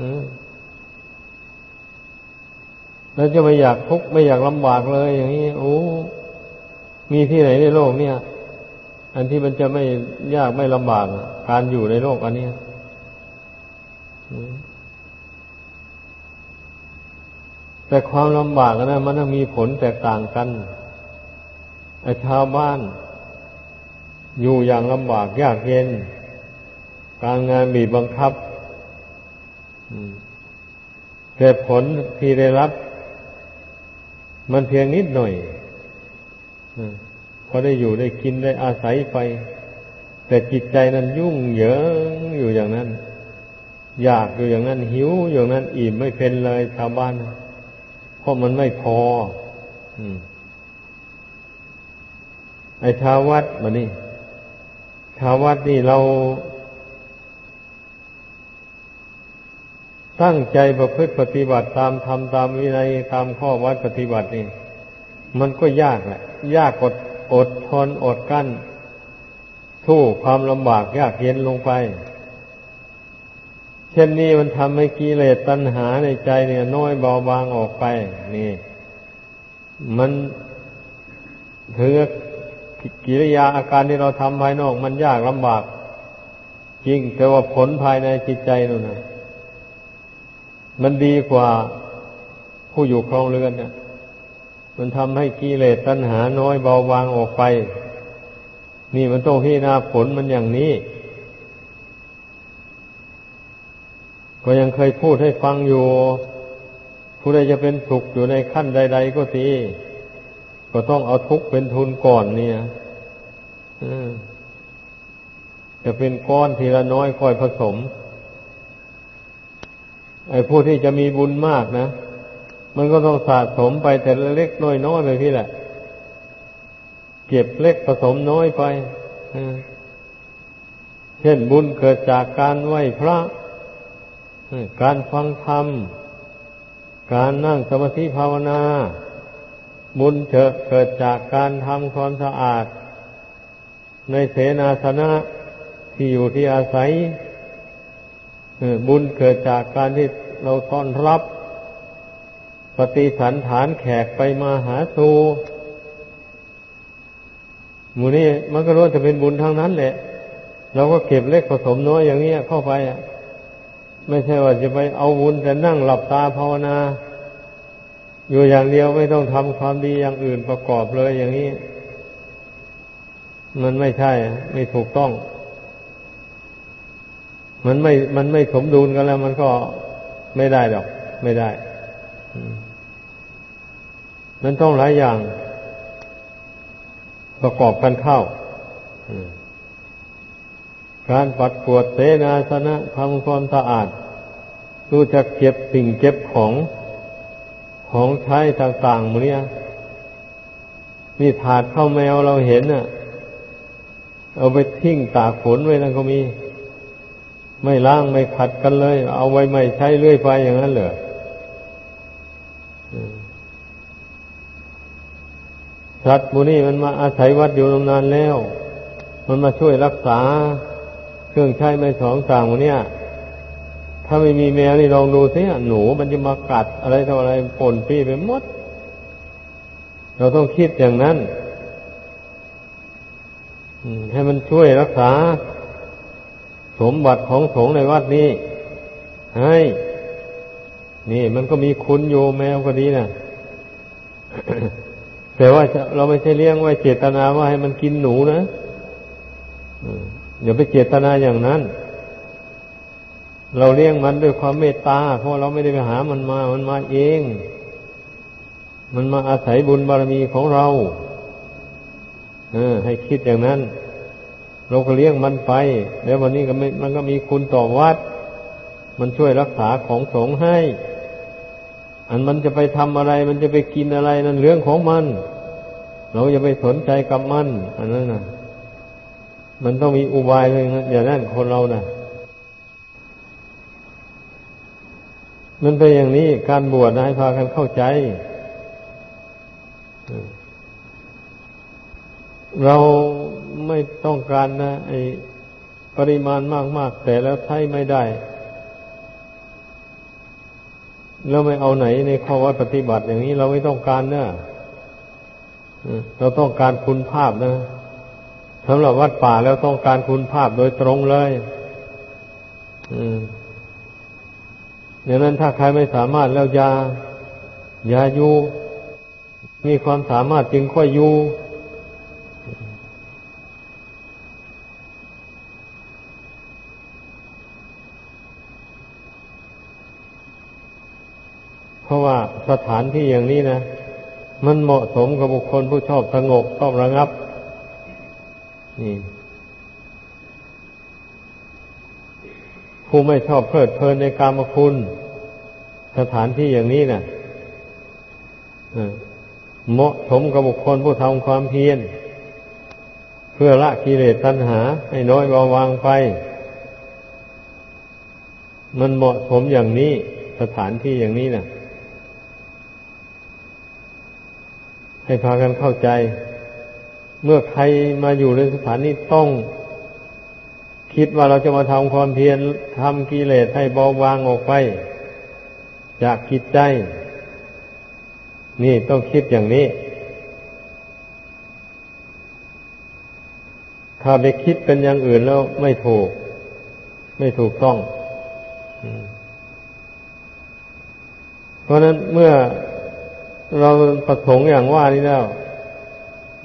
อืม แล้วจะไม่อยากทุกข์ไม่อยากลำบากเลย อย่างนี้โอ้มีที่ไหนในโลกเนี่ย อันที่มันจะไม่ยากไม่ลำบากการอยู่ในโลกอันนี้แต่ความลำบากนะมันมีผลแตกต่างกันไอ้ชาวบ้าน อยู่อย่างลำบากยากเย็น การงานบีบบังคับแต่ผลที่ได้รับ มันเพียงนิดหน่อยพอได้อยู่ได้กินได้อาศัยไป แต่จิตใจนั้นยุ่งเหยิงอยู่อย่างนั้น อยากอยู่อย่างนั้น หิวอย่างนั้นอิ่มไม่เป็นเลยชาวบ้านเพราะมันไม่พอไอ้ชาววัดมานี่ชาววัดนี่เรา ตั้งใจประพฤติปฏิบัติตามธรรมตามวินัยตามข้อวัดปฏิบัตินี่มันก็ยากแหละ ยากกดอดทนอดกั้นสู้ความลำบากยากเย็นลงไป เช่นนี้มันทำให้กิเลสตัณหาในใจเนี่ย น้อยเบาบางออกไป นี่ มันถือกิริยาอาการที่เราทำภายนอก มันยากลำบาก จริงแต่ว่าผลภายในจิตใจนั่นนะ มันดีกว่าผู้อยู่ครองเรือนเนี่ยมันทำให้กิเลสตัณหาน้อยเบาบางออกไป นี่มันต้องพิจารณาผลมันอย่างนี้ ก็ยังเคยพูดให้ฟังอยู่ ผู้ใดจะเป็นสุขอยู่ในขั้นใด ๆ ก็ตีก็ต้องเอาทุกข์เป็นทุนก่อนเนี่ยจะเป็นก้อนทีละน้อยค่อยผสม ไอ้ผู้ที่จะมีบุญมากนะ มันก็ต้องสะสมไปแต่ละเล็กน้อยน้อยไปพี่แหละ เก็บเล็กผสมน้อยไปเช่นบุญเกิดจากการไหว้พระ การฟังธรรม การนั่งสมาธิภาวนา บุญเถเกิดจากการทำความสะอาด ในเสนาสนะที่อยู่ที่อาศัย บุญเกิดจากการที่เราต้อนรับ ปฏิสันฐานแขกไปมาหาสูหมู่นี้มันก็รู้จะเป็นบุญทั้งนั้นแหละเราก็เก็บเล็กผสมน้อยอย่างนี้เข้าไปอะ ไม่ใช่ว่าจะไปเอาบุญแต่นั่งหลับตาภาวนา อยู่อย่างเดียวไม่ต้องทำความดีอย่างอื่นประกอบเลยอย่างนี้ มันไม่ใช่ ไม่ถูกต้อง มันไม่มันไม่สมดุลกันแล้ว มันก็ไม่ได้ดอก ไม่ได้ มันต้องหลายอย่าง ประกอบกันเข้าการปัดกวดเสนาสนะทำความสะอาด รู้จักเก็บสิ่งเก็บของของใช้ต่างๆมือนี้มีถาดข้าวแมวเราเห็นน่ะ เอาไปทิ้งตากฝนไว้นั่นก็มี ไม่ล้างไม่ขัดกันเลย เอาไว้ไม่ใช้เรื่อยไปอย่างนั้นเหรอสัตว์มูนี่มันมาอาศัยวัดอยู่นานแล้ว มันมาช่วยรักษา เครื่องใช้ไม่สองต่างวันนี้ถ้าไม่มีแมวนี่ลองดูสิหนูมันจะมากัดอะไรต่ออะไรปนปี้ไปหมด เราต้องคิดอย่างนั้นให้มันช่วยรักษา สมบัติของสงฆ์ในวัดนี้ให้นี่มันก็มีคุณโยแมวก็ดีนะแต่ว่าเราไม่ใช่เลี้ยงไว้เจตนาว่าให้มันกินหนูนะอย่าไปเจตนาอย่างนั้น เราเลี้ยงมันด้วยความเมตตา เพราะเราไม่ได้ไปหามันมา มันมาเอง มันมาอาศัยบุญบารมีของเรา เออ ให้คิดอย่างนั้น เราก็เลี้ยงมันไป แล้ววันนี้ก็ม,มันก็มีคุณต่อวัด มันช่วยรักษาของสงฆ์ให้ อันมันจะไปทำอะไร มันจะไปกินอะไรนั่นเรื่องของมัน เราอย่าไปสนใจกับมัน อันนั้นนะมันต้องมีอุบายเลยนะอย่างนั้นคนเรานะ่ะมันเป็นอย่างนี้การบวชนะให้พากันเข้าใจ เรา ไม่ต้องการนะไอปริมาณมาก ๆ แต่แล้วใช้ไม่ได้ แล้วไม่เอาไหนในข้อวัดปฏิบัติอย่างนี้เราไม่ต้องการเนะเราต้องการคุณภาพนะสำหรับวัดป่าแล้วต้องการคุณภาพโดยตรงเลยอย่างนั้นถ้าใครไม่สามารถแล้วยายาอยู่ มีความสามารถจึงค่อยอยู่ เพราะว่าสถานที่อย่างนี้นะ มันเหมาะสมกับบุคคลผู้ชอบสงบชอบระงับ นี่ ผู้ไม่ชอบเพลิดเพลินในกามคุณ สถานที่อย่างนี้นะ่ะเหมาะสมกับบุคคลผู้ทำความเพียรเพื่อละกิเลสตัณหา ให้น้อยเบาบางไป มันเหมาะสมอย่างนี้ สถานที่อย่างนี้นะ่ะ ให้พากันเข้าใจ เมื่อใครมาอยู่ในสถานนี้ต้องคิดว่าเราจะมาทำความเพียรทำกิเลสให้เบาบางออกไป จากกิจใจ นี่ต้องคิดอย่างนี้ ถ้าไปคิดเป็นอย่างอื่นแล้วไม่ถูก ไม่ถูกต้อง เพราะนั้นเมื่อ เราประสงค์อย่างว่านี้แล้ว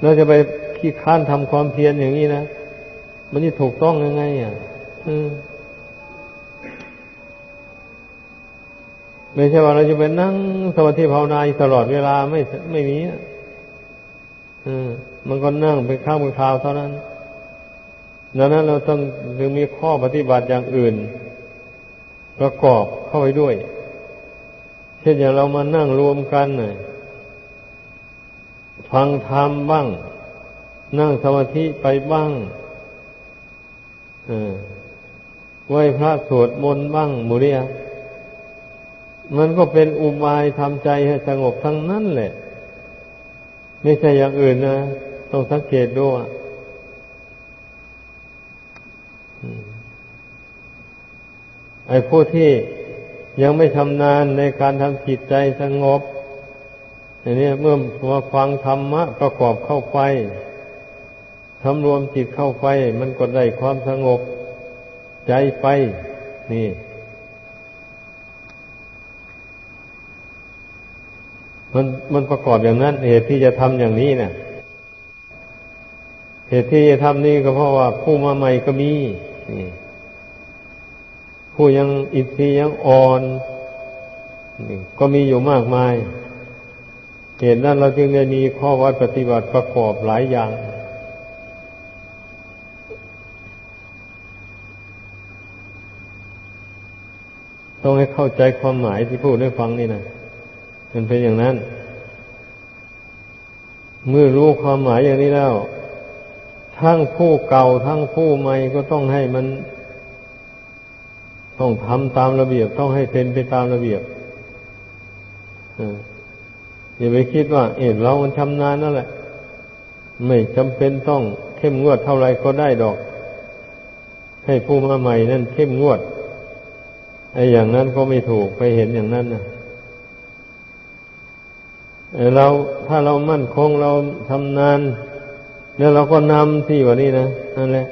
เราจะไปขี้ค้านทำความเพียรอย่างนี้นะมันจะถูกต้องยังไงอะไม่ใช่ว่าเราจะไปนั่งสมาธิภาวนาตลอดเวลาไม่ไม่มีอืมมันก็นั่งเป็นข้าวเป็นคราวเท่านั้นดังนั้นเราต้องจึงมีข้อปฏิบัติอย่างอื่น ประกอบเข้าไปด้วย เช่นอย่างเรามานั่งรวมกันหน่อย ฟังธรรมบ้าง นั่งสมาธิไปบ้างไหวพระสวดมนต์บ้างมูเรียมันก็เป็นอุบายทำใจให้สงบทั้งนั้นแหละ ไม่ใช่อย่างอื่นนะ ต้องสังเกตดูไอ้ผู้ที่ยังไม่ชำนาญในการทำจิตใจสงบ อันนี้เมื่อมาฟังธรรมะประกอบเข้าไปทำรวมจิตเข้าไป มันก็ได้ความสงบใจไป นี่ มันมันประกอบอย่างนั้น เหตุที่จะทำอย่างนี้เนะี่ยเหตุที่จะทำนี่ก็เพราะว่าผู้มาใหม่ก็มีผู้ยังอิทรีย์ยังอ่อนก็มีอยู่มากมาย เหตุนั้นเราจึงได้มีข้อวัดปฏิบัติประกอบหลายอย่าง ต้องให้เข้าใจความหมายที่พูดให้ฟังนี่นะมันเป็นอย่างนั้น เมื่อรู้ความหมายอย่างนี้แล้ว ทั้งผู้เก่าทั้งผู้ใหม่ก็ต้องให้มัน ต้องทำตามระเบียบ ต้องให้เป็นไปตามระเบียบอ อย่าไปคิดว่า เอ็ดเรามันชำนาญนั่นแหละ ไม่จำเป็นต้องเข้มงวดเท่าไรก็ได้ดอก ให้ผู้มาใหม่นั่นเข้มงวดไอ้อย่างนั้นก็ไม่ถูกไปเห็นอย่างนั้นนะเราถ้าเรามั่นคงเราทำนาน แล้วเราก็นำที่วันนี้นะนั่นแหละ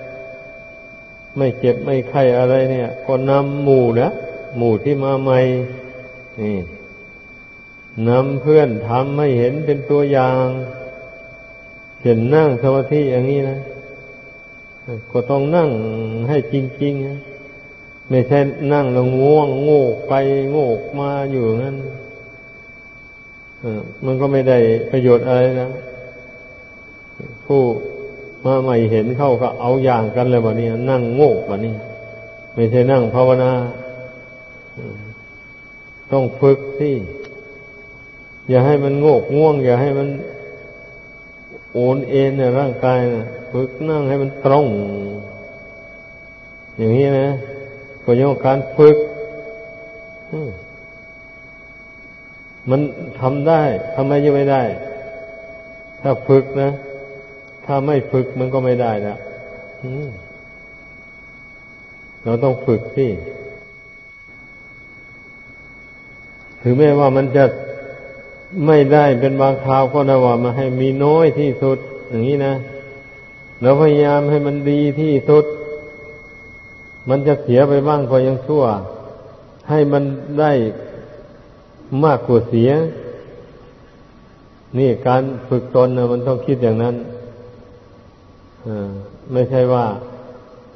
ไม่เจ็บไม่ไข้อะไรเนี่ย ก็นำหมู่นะหมู่ที่มาใหม่นี่ นำเพื่อนทำให้เห็นเป็นตัวอย่างเห็นนั่งสมาธิอย่างนี้นะ ก็ต้องนั่งให้จริงๆนะไม่ใช่นั่งแล้วง่วงโงกไปโงกมาอยู่งั้นมันก็ไม่ได้ประโยชน์อะไรนะ ผู้มาใหม่เห็นเข้าก็เอาอย่างกันเลยวันนี้นั่งโงกวันนี้ ไม่ใช่นั่งภาวนา ต้องฝึกสิ อย่าให้มันโงกง่วง อย่าให้มันโอนเอ็นในร่างกายนะฝึกนั่งให้มันตรง อย่างนี้นะก็ยังการฝึกมันทำได้ทำไมยังไม่ได้ ถ้าฝึกนะ ถ้าไม่ฝึกมันก็ไม่ได้นะเราต้องฝึกสิถึงแม้ว่ามันจะ ไม่ได้เป็นบางคราวก็นะว่ามาให้มีน้อยที่สุด อย่างนี้นะเราพยายามให้มันดีที่สุด มันจะเสียไปบ้างก็ยังชั่ว ให้มันได้มากกว่าเสีย นี่การฝึกตนนะมันต้องคิดอย่างนั้นไม่ใช่ว่า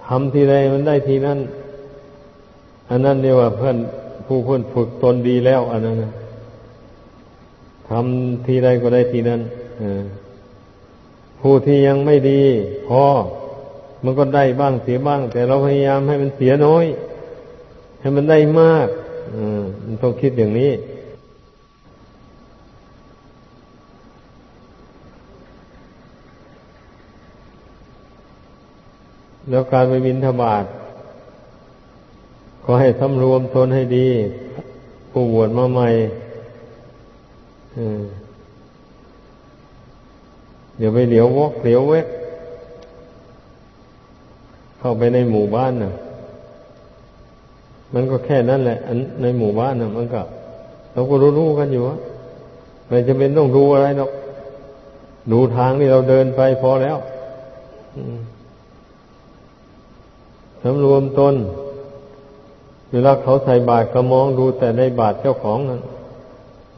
ทำทีไรมันได้ทีนั้น อันนั้นเรียกว่าเพื่อนผู้เพื่อนฝึกตนดีแล้ว อันนั้นนะ ทำทีไรก็ได้ทีนั้นผู้ที่ยังไม่ดีพอมันก็ได้บ้างเสียบ้าง แต่เราพยายามให้มันเสียน้อย ให้มันได้มากมันต้องคิดอย่างนี้ แล้วการไปบินทบาทก็ให้สำรวมทนให้ดี ผู้บวชมาใหม่ เดี๋ยวไปเหลียววกเหลียวเวกเข้าไปในหมู่บ้านน่ะ มันก็แค่นั้นแหละอันในหมู่บ้านน่ะ มันก็เราก็รู้ๆกันอยู่ว่าไม่จะเป็นต้องดูอะไรหรอกดูทางที่เราเดินไปพอแล้วสำรวมตนเวลาเขาใส่บาตรก็มองดูแต่ในบาตรเจ้าของนั่น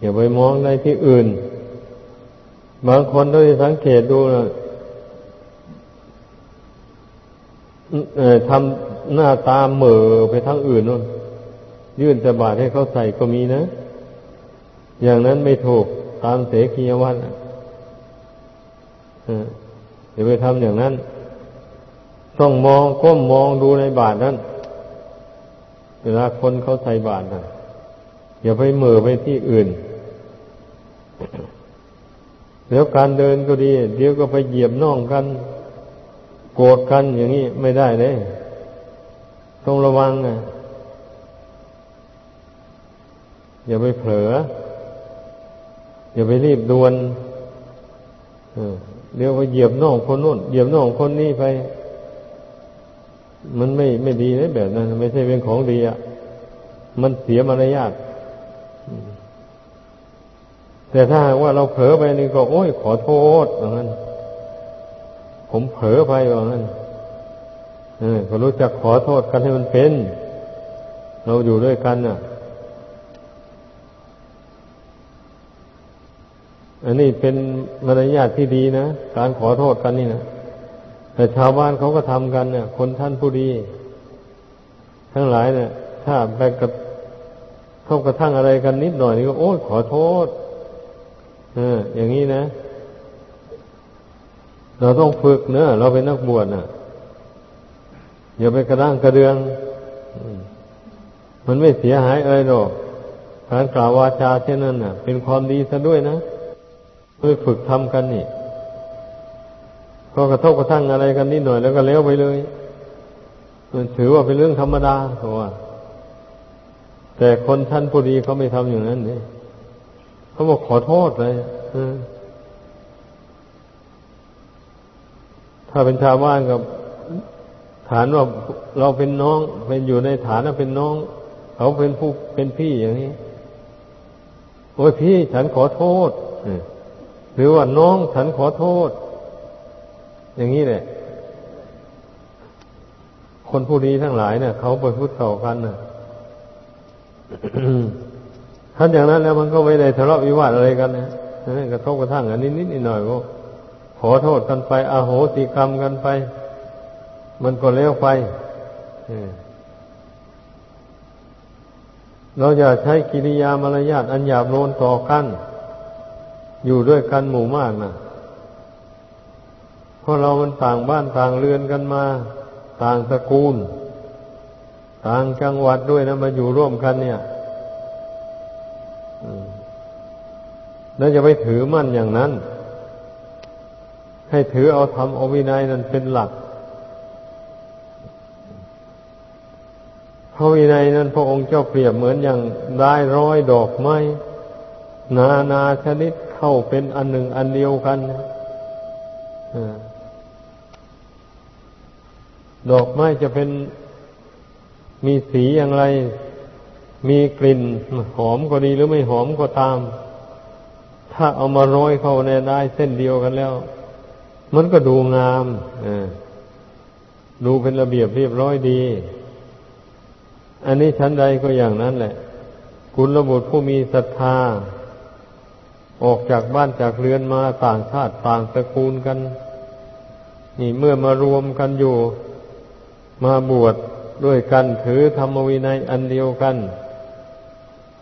อย่าไปมองในที่อื่น บางคนต้องสังเกตดูนะทำหน้าตาเหม่อไปทั้งอื่นนู่นยื่นจะบาทให้เขาใส่ก็มีนะ อย่างนั้นไม่ถูกตามเสกียวัตรอย่าไปทำอย่างนั้น ต้องมองก้มมองดูในบาทนั้นเวลาคนเขาใส่บาทนะอย่าไปเหม่อไปที่อื่น เดี๋ยวการเดินก็ดี เดี๋ยวก็ไปเหยียบน่องกัน โกรธกันอย่างนี้ไม่ได้เลยต้องระวังนะอย่าไปเผลอ อย่าไปรีบด่วนเดี๋ยวไปเหยียบน่องคนนู้นเหยียบน่องคนนี้ไป มันไม่ไม่ดีเลยแบบนั้น ไม่ใช่เป็นของดีอะ มันเสียมารยาท แต่ถ้าว่าเราเผลอไปนี่ก็ โอ้ยขอโทษอย่างนั้น ผมเผลอไปอย่างนั้นเออก็รู้จักขอโทษกันให้มันเป็น เราอยู่ด้วยกันน่ะ อันนี้เป็นมารยาทที่ดีนะ การขอโทษกันนี่นะแต่ชาวบ้านเขาก็ทำกันเนี่ย คนท่านผู้ดี ทั้งหลายเนี่ย ถ้าไปกับทบกระทั่งอะไรกันนิดหน่อยนี่ก็โอ้ยขอโทษ เออ อย่างนี้นะ เราต้องฝึกเนอะเราเป็นนักบวชน่ะอย่าไปกระด้างกระเดืองมันไม่เสียหายอะไรหรอกการกล่าววาจาเช่นนั้นน่ะ เป็นความดีซะด้วยนะเพื่อฝึกทำกันนี่ก็กระทบกระทั่งอะไรกันนิดหน่อยแล้วก็เลี้ยวไปเลยมันถือว่าเป็นเรื่องธรรมดาเพราะว่าแต่คนท่านผู้ดีเขาไม่ทำอย่างนั้นนี่ เขาบอกขอโทษเลยถ้าเป็นชาวบ้านกับฐานว่าเราเป็นน้อง เป็นอยู่ในฐานะเป็นน้อง เขาเป็นผู้เป็นพี่อย่างนี้โอ้ยพี่ฉันขอโทษหรือว่าน้องฉันขอโทษ อย่างนี้แหละคนผู้ดีทั้งหลายเนี่ยเขาไปพูดต่อกันน่ะ ถ้าอย่างนั้นแล้วมันก็ไม่ได้ทะเลาะวิวาทอะไรกันนะกระทบกระทั่งกันนิดนิดหน่อยก็ขอโทษกันไปอาโหสิกรรมกันไป มันก็เลี้ยวไปเราอย่าใช้กิริยามารยาทอันหยาบโลนต่อกัน อยู่ด้วยกันหมู่มากนะเพราะเรามันต่างบ้านต่างเรือนกันมา ต่างตระกูลต่างจังหวัดด้วยนะมาอยู่ร่วมกันเนี่ย แล้วจะไปถือมั่นอย่างนั้น ให้ถือเอาธรรมเอาวินัยนั้นเป็นหลักพระวินัยนั้นพระองค์เจ้าเปรียบเหมือนอย่างได้ร้อยดอกไม้นานาชนิดเข้าเป็นอันหนึ่งอันเดียวกันดอกไม้จะเป็นมีสีอย่างไร มีกลิ่นหอมก็ดีหรือไม่หอมก็ตาม ถ้าเอามาโรยเข้าในได้เส้นเดียวกันแล้ว มันก็ดูงามดูเป็นระเบียบเรียบร้อยดี อันนี้ชั้นใดก็อย่างนั้นแหละ คุณระบุผู้มีศรัทธา ออกจากบ้านจากเรือนมาต่างชาติต่างตระกูลกัน นี่เมื่อมารวมกันอยู่ มาบวชดด้วยกันถือธรรมวินัยอันเดียวกัน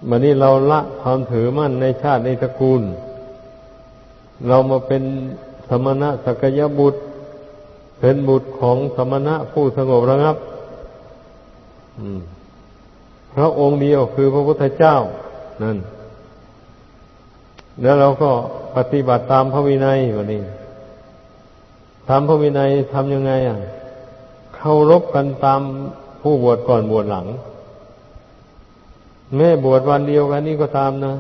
มันนี้เราละความถือมั่นในชาติในตระกูล เรามาเป็นสมณะสักยบุตร เป็นบุตรของสมณะผู้สงบระงับพระองค์เดียวคือพระพุทธเจ้านั่น แล้วเราก็ปฏิบัติตามพระวินัยวันนี้ตามพระวินัยทำยังไง อะเคารพกันตามผู้บวชก่อนบวชหลัง แม่บวชวันเดียวกันนี่ก็ตามนะ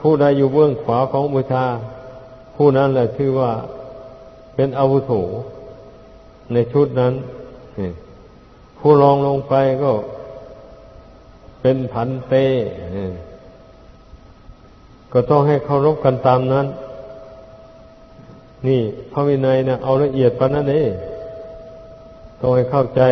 ผู้ใดอยู่เบื้องขวาของบูชา ผู้นั้นแหละชื่อว่าเป็นอาวุโสในชุดนั้น ผู้รองลงไปก็เป็นพันเต ก็ต้องให้เคารพกันตามนั้น นี่พระวินัยนะเอาละเอียดปานนั้นเองต้องให้เข้าใจ